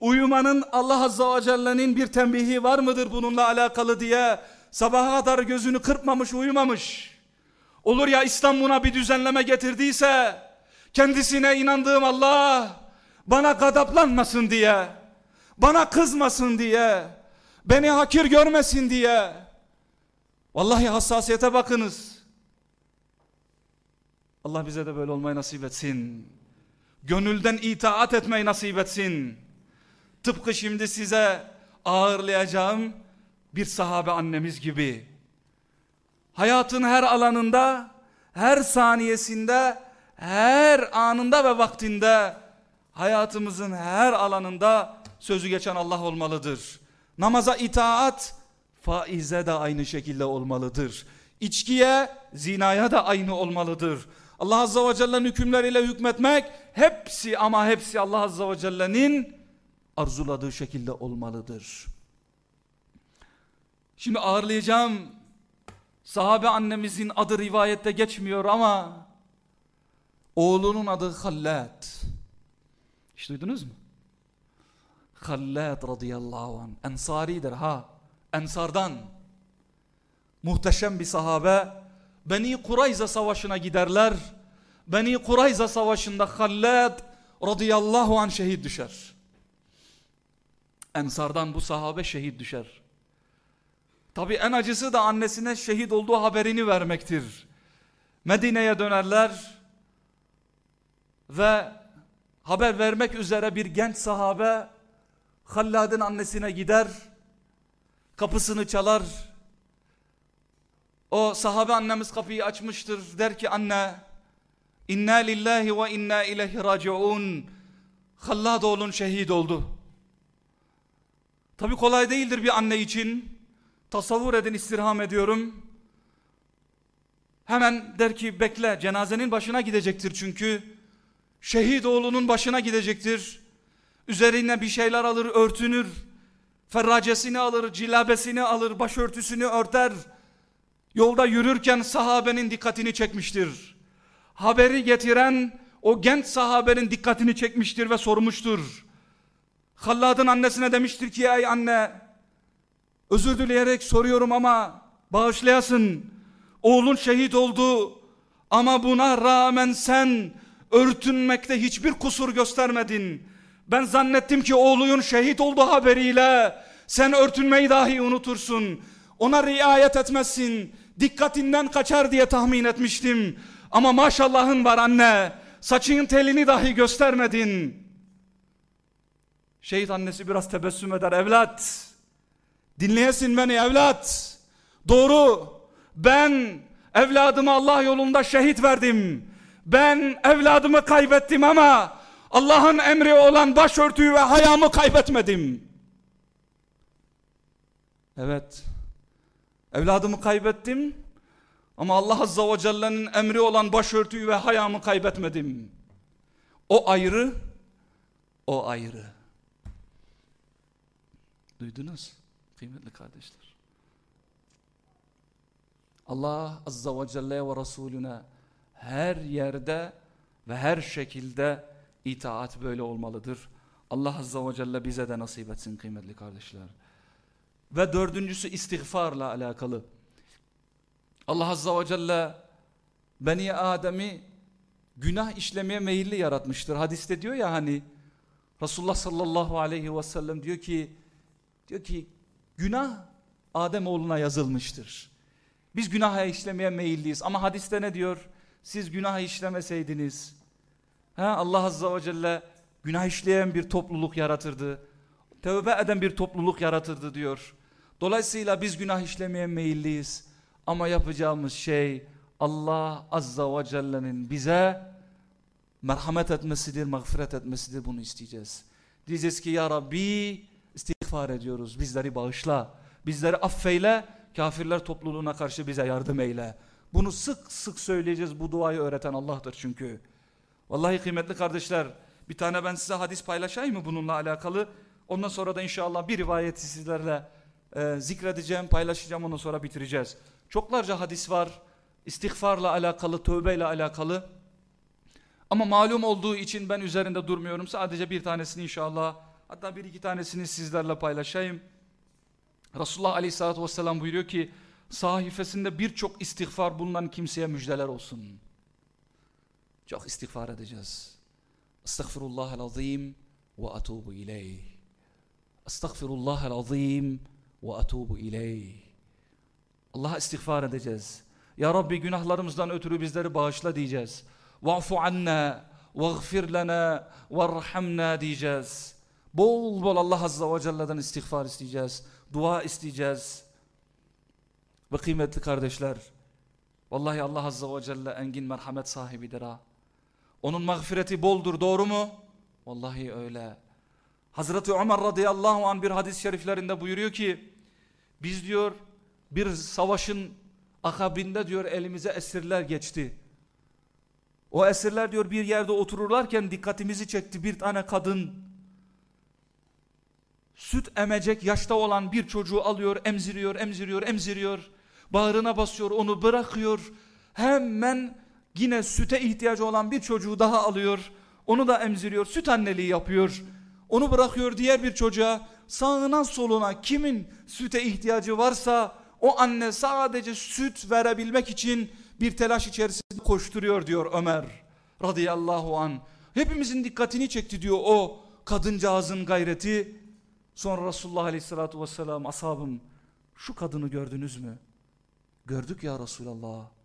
Uyumanın Allah Azza ve Celle'nin bir tembihi var mıdır bununla alakalı diye sabaha kadar gözünü kırpmamış uyumamış. Olur ya İslam buna bir düzenleme getirdiyse kendisine inandığım Allah bana gadaplanmasın diye bana kızmasın diye beni hakir görmesin diye vallahi hassasiyete bakınız. Allah bize de böyle olmayı nasip etsin. Gönülden itaat etmeyi nasip etsin. Tıpkı şimdi size ağırlayacağım bir sahabe annemiz gibi. Hayatın her alanında, her saniyesinde, her anında ve vaktinde hayatımızın her alanında sözü geçen Allah olmalıdır. Namaza itaat faize de aynı şekilde olmalıdır. İçkiye, zinaya da aynı olmalıdır. Allah Azze ve Celle'nin hükümleriyle hükmetmek hepsi ama hepsi Allah Azze ve Celle'nin arzuladığı şekilde olmalıdır. Şimdi ağırlayacağım sahabe annemizin adı rivayette geçmiyor ama oğlunun adı Hallat. Hiç duydunuz mu? Hallat radıyallahu anh. Ensaridir ha. Ensardan. Muhteşem bir sahabe. Beni Kurayza savaşına giderler. Beni Kurayza savaşında Hallat radıyallahu anh şehit düşer. Ensardan bu sahabe şehit düşer. Tabi en acısı da annesine şehit olduğu haberini vermektir. Medine'ye dönerler ve haber vermek üzere bir genç sahabe Hallad'ın annesine gider, kapısını çalar. O sahabe annemiz kapıyı açmıştır. Der ki anne, inna lillahi ve inna ileyhi raciun. Hallad oğlun şehit oldu. Tabi kolay değildir bir anne için. Tasavvur edin istirham ediyorum. Hemen der ki bekle cenazenin başına gidecektir çünkü. Şehit oğlunun başına gidecektir. Üzerine bir şeyler alır örtünür. Ferracesini alır, cilabesini alır, başörtüsünü örter. Yolda yürürken sahabenin dikkatini çekmiştir. Haberi getiren o genç sahabenin dikkatini çekmiştir ve sormuştur. Hallad'ın annesine demiştir ki ey anne özür dileyerek soruyorum ama bağışlayasın. Oğlun şehit oldu ama buna rağmen sen örtünmekte hiçbir kusur göstermedin. Ben zannettim ki oğluyun şehit oldu haberiyle sen örtünmeyi dahi unutursun. Ona riayet etmezsin. Dikkatinden kaçar diye tahmin etmiştim. Ama maşallahın var anne. Saçının telini dahi göstermedin. Şehit annesi biraz tebessüm eder. Evlat. Dinleyesin beni evlat. Doğru. Ben evladımı Allah yolunda şehit verdim. Ben evladımı kaybettim ama Allah'ın emri olan başörtüyü ve hayamı kaybetmedim. Evet. Evladımı kaybettim ama Allah Azza ve Celle'nin emri olan başörtüyü ve hayamı kaybetmedim. O ayrı, o ayrı. Duydunuz kıymetli kardeşler. Allah Azza ve Celle ve Resulüne her yerde ve her şekilde itaat böyle olmalıdır. Allah Azza ve Celle bize de nasip etsin kıymetli kardeşler. Ve dördüncüsü istiğfarla alakalı. Allah Azza ve Celle Beni Adem'i günah işlemeye meyilli yaratmıştır. Hadiste diyor ya hani Resulullah sallallahu aleyhi ve sellem diyor ki diyor ki günah Adem oğluna yazılmıştır. Biz günaha işlemeye meyilliyiz ama hadiste ne diyor? siz günah işlemeseydiniz. Ha, Allah Azze ve Celle günah işleyen bir topluluk yaratırdı. Tövbe eden bir topluluk yaratırdı diyor. Dolayısıyla biz günah işlemeye meyilliyiz. Ama yapacağımız şey Allah Azza ve Celle'nin bize merhamet etmesidir, mağfiret etmesidir bunu isteyeceğiz. Diyeceğiz ki ya Rabbi istiğfar ediyoruz. Bizleri bağışla. Bizleri affeyle. Kafirler topluluğuna karşı bize yardım eyle. Bunu sık sık söyleyeceğiz. Bu duayı öğreten Allah'tır çünkü. Vallahi kıymetli kardeşler bir tane ben size hadis paylaşayım mı bununla alakalı? Ondan sonra da inşallah bir rivayeti sizlerle e, zikredeceğim, paylaşacağım ondan sonra bitireceğiz. Çoklarca hadis var. İstiğfarla alakalı, tövbeyle alakalı. Ama malum olduğu için ben üzerinde durmuyorum. Sadece bir tanesini inşallah hatta bir iki tanesini sizlerle paylaşayım. Resulullah Aleyhisselatü Vesselam buyuruyor ki sahifesinde birçok istiğfar bulunan kimseye müjdeler olsun. Çok istiğfar edeceğiz. Estağfirullahel azim ve atubu ileyh. Estağfirullahel azim ve atubu ileyh. Allah'a istiğfar edeceğiz. Ya Rabbi günahlarımızdan ötürü bizleri bağışla diyeceğiz. Va'fu anna veğfir lana verhamna diyeceğiz. Bol bol Allah Azze ve Celle'den istiğfar isteyeceğiz. Dua isteyeceğiz. Ve kıymetli kardeşler, vallahi Allah Azze ve Celle engin merhamet sahibidir ha. Onun mağfireti boldur doğru mu? Vallahi öyle. Hazreti Ömer radıyallahu an bir hadis-i şeriflerinde buyuruyor ki biz diyor bir savaşın akabinde diyor elimize esirler geçti. O esirler diyor bir yerde otururlarken dikkatimizi çekti bir tane kadın süt emecek yaşta olan bir çocuğu alıyor emziriyor emziriyor emziriyor bağrına basıyor onu bırakıyor hemen yine süte ihtiyacı olan bir çocuğu daha alıyor onu da emziriyor süt anneliği yapıyor onu bırakıyor diğer bir çocuğa sağına soluna kimin süte ihtiyacı varsa o anne sadece süt verebilmek için bir telaş içerisinde koşturuyor diyor Ömer radıyallahu an. Hepimizin dikkatini çekti diyor o kadıncağızın gayreti. Sonra Resulullah aleyhissalatu vesselam ashabım şu kadını gördünüz mü? Gördük ya Resulallah.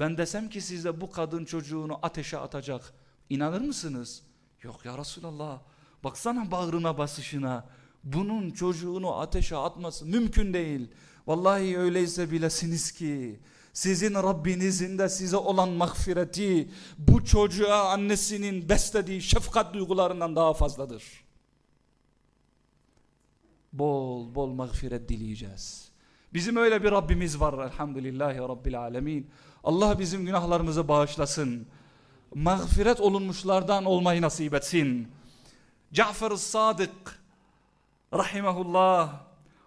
Ben desem ki size bu kadın çocuğunu ateşe atacak. inanır mısınız? Yok ya Resulallah. Baksana bağrına basışına. Bunun çocuğunu ateşe atması mümkün değil. Vallahi öyleyse bilesiniz ki sizin Rabbinizin de size olan mağfireti bu çocuğa annesinin beslediği şefkat duygularından daha fazladır. Bol bol mağfiret dileyeceğiz. Bizim öyle bir Rabbimiz var elhamdülillahi rabbil alemin. Allah bizim günahlarımızı bağışlasın. Mağfiret olunmuşlardan olmayı nasip etsin. Cafer-ı Sadık rahimahullah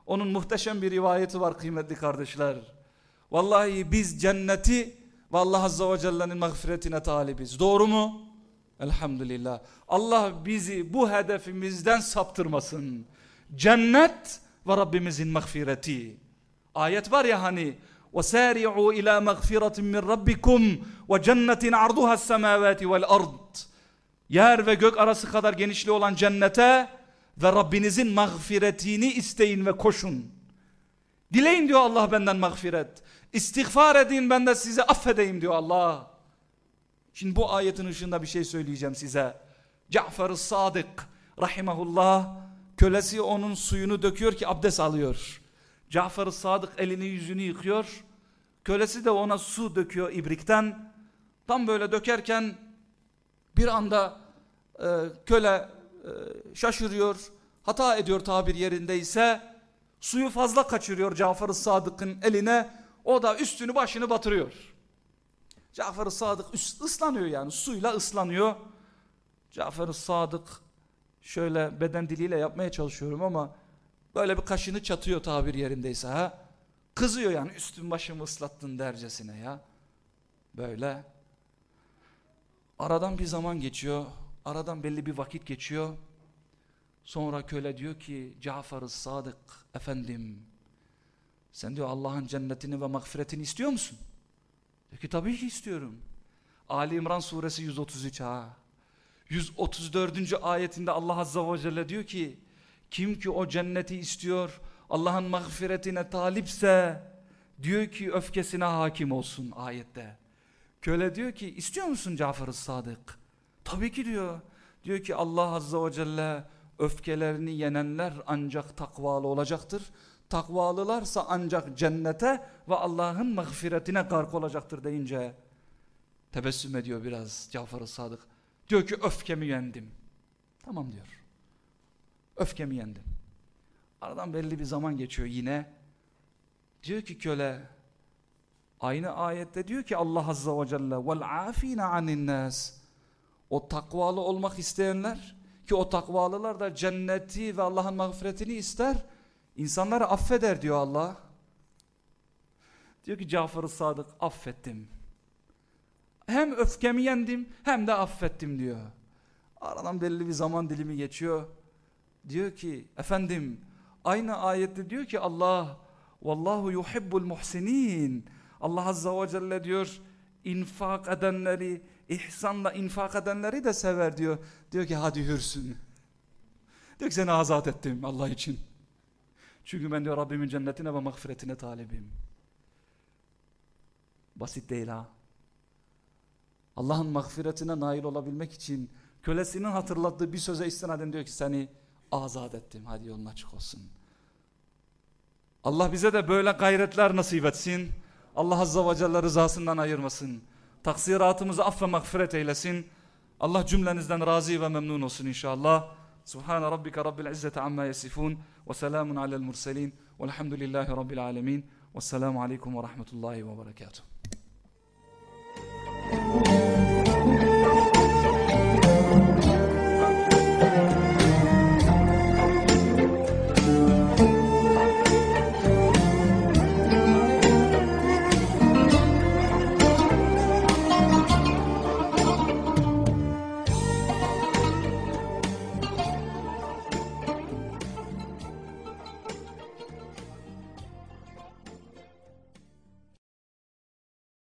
onun muhteşem bir rivayeti var kıymetli kardeşler. Vallahi biz cenneti ve Allah Azze ve Celle'nin mağfiretine talibiz. Doğru mu? Elhamdülillah. Allah bizi bu hedefimizden saptırmasın. Cennet ve Rabbimizin mağfireti. Ayet var ya hani وَسَارِعُوا إِلَى مَغْفِرَةٍ مِّنْ رَبِّكُمْ وَجَنَّةٍ عَرْضُهَا السَّمَاوَاتِ وَالْأَرْضِ Yer ve gök arası kadar genişliği olan cennete ve Rabbinizin mağfiretini isteyin ve koşun. Dileyin diyor Allah benden mağfiret. İstiğfar edin ben de sizi affedeyim diyor Allah. Şimdi bu ayetin ışığında bir şey söyleyeceğim size. Cafer-ı Sadık rahimahullah kölesi onun suyunu döküyor ki abdest alıyor. Cafer-ı Sadık elini yüzünü yıkıyor. Kölesi de ona su döküyor ibrikten. Tam böyle dökerken bir anda e, köle e, şaşırıyor. Hata ediyor tabir yerindeyse. Suyu fazla kaçırıyor Cafer-ı Sadık'ın eline. O da üstünü başını batırıyor. Cafer-ı Sadık ıslanıyor yani suyla ıslanıyor. Cafer-ı Sadık şöyle beden diliyle yapmaya çalışıyorum ama böyle bir kaşını çatıyor tabir yerindeyse ha. Kızıyor yani üstün başımı ıslattın dercesine ya. Böyle. Aradan bir zaman geçiyor. Aradan belli bir vakit geçiyor. Sonra köle diyor ki Cafer-ı Sadık efendim sen diyor Allah'ın cennetini ve mağfiretini istiyor musun? Diyor ki tabii ki istiyorum. Ali İmran suresi 133 ha. 134. ayetinde Allah Azza ve Celle diyor ki kim ki o cenneti istiyor Allah'ın mağfiretine talipse diyor ki öfkesine hakim olsun ayette. Köle diyor ki istiyor musun Cafer-ı Sadık? Tabii ki diyor. Diyor ki Allah Azze ve Celle öfkelerini yenenler ancak takvalı olacaktır. Takvalılarsa ancak cennete ve Allah'ın mağfiretine gark olacaktır deyince tebessüm ediyor biraz Cafer-ı Sadık. Diyor ki öfkemi yendim. Tamam diyor. Öfkemi yendim. Aradan belli bir zaman geçiyor yine. Diyor ki köle aynı ayette diyor ki Allah Azze ve Celle vel afina anin. O takvalı olmak isteyenler ki o takvalılar da cenneti ve Allah'ın mağfiretini ister. İnsanları affeder diyor Allah. Diyor ki Cafer-ı Sadık affettim. Hem öfkemi yendim hem de affettim diyor. Aradan belli bir zaman dilimi geçiyor. Diyor ki efendim aynı ayette diyor ki Allah vallahu yuhibbul muhsinin. Allah azza ve celle diyor infak edenleri ihsanla infak edenleri de sever diyor. Diyor ki hadi hürsün. Diyor ki seni azat ettim Allah için. Çünkü ben diyor Rabbimin cennetine ve mağfiretine talibim. Basit değil ha. Allah'ın mağfiretine nail olabilmek için kölesinin hatırlattığı bir söze istinaden diyor ki seni azat ettim. Hadi yolun açık olsun. Allah bize de böyle gayretler nasip etsin. Allah Azza ve Celle rızasından ayırmasın. Taksiratımızı aff ve mağfiret eylesin. Allah cümlenizden razı ve memnun olsun inşallah. Subhane rabbike rabbil izzeti amma yasifun ve selamun alel murselin velhamdülillahi rabbil alemin. Vesselamu aleyküm ve rahmetullahi ve berekatuhu.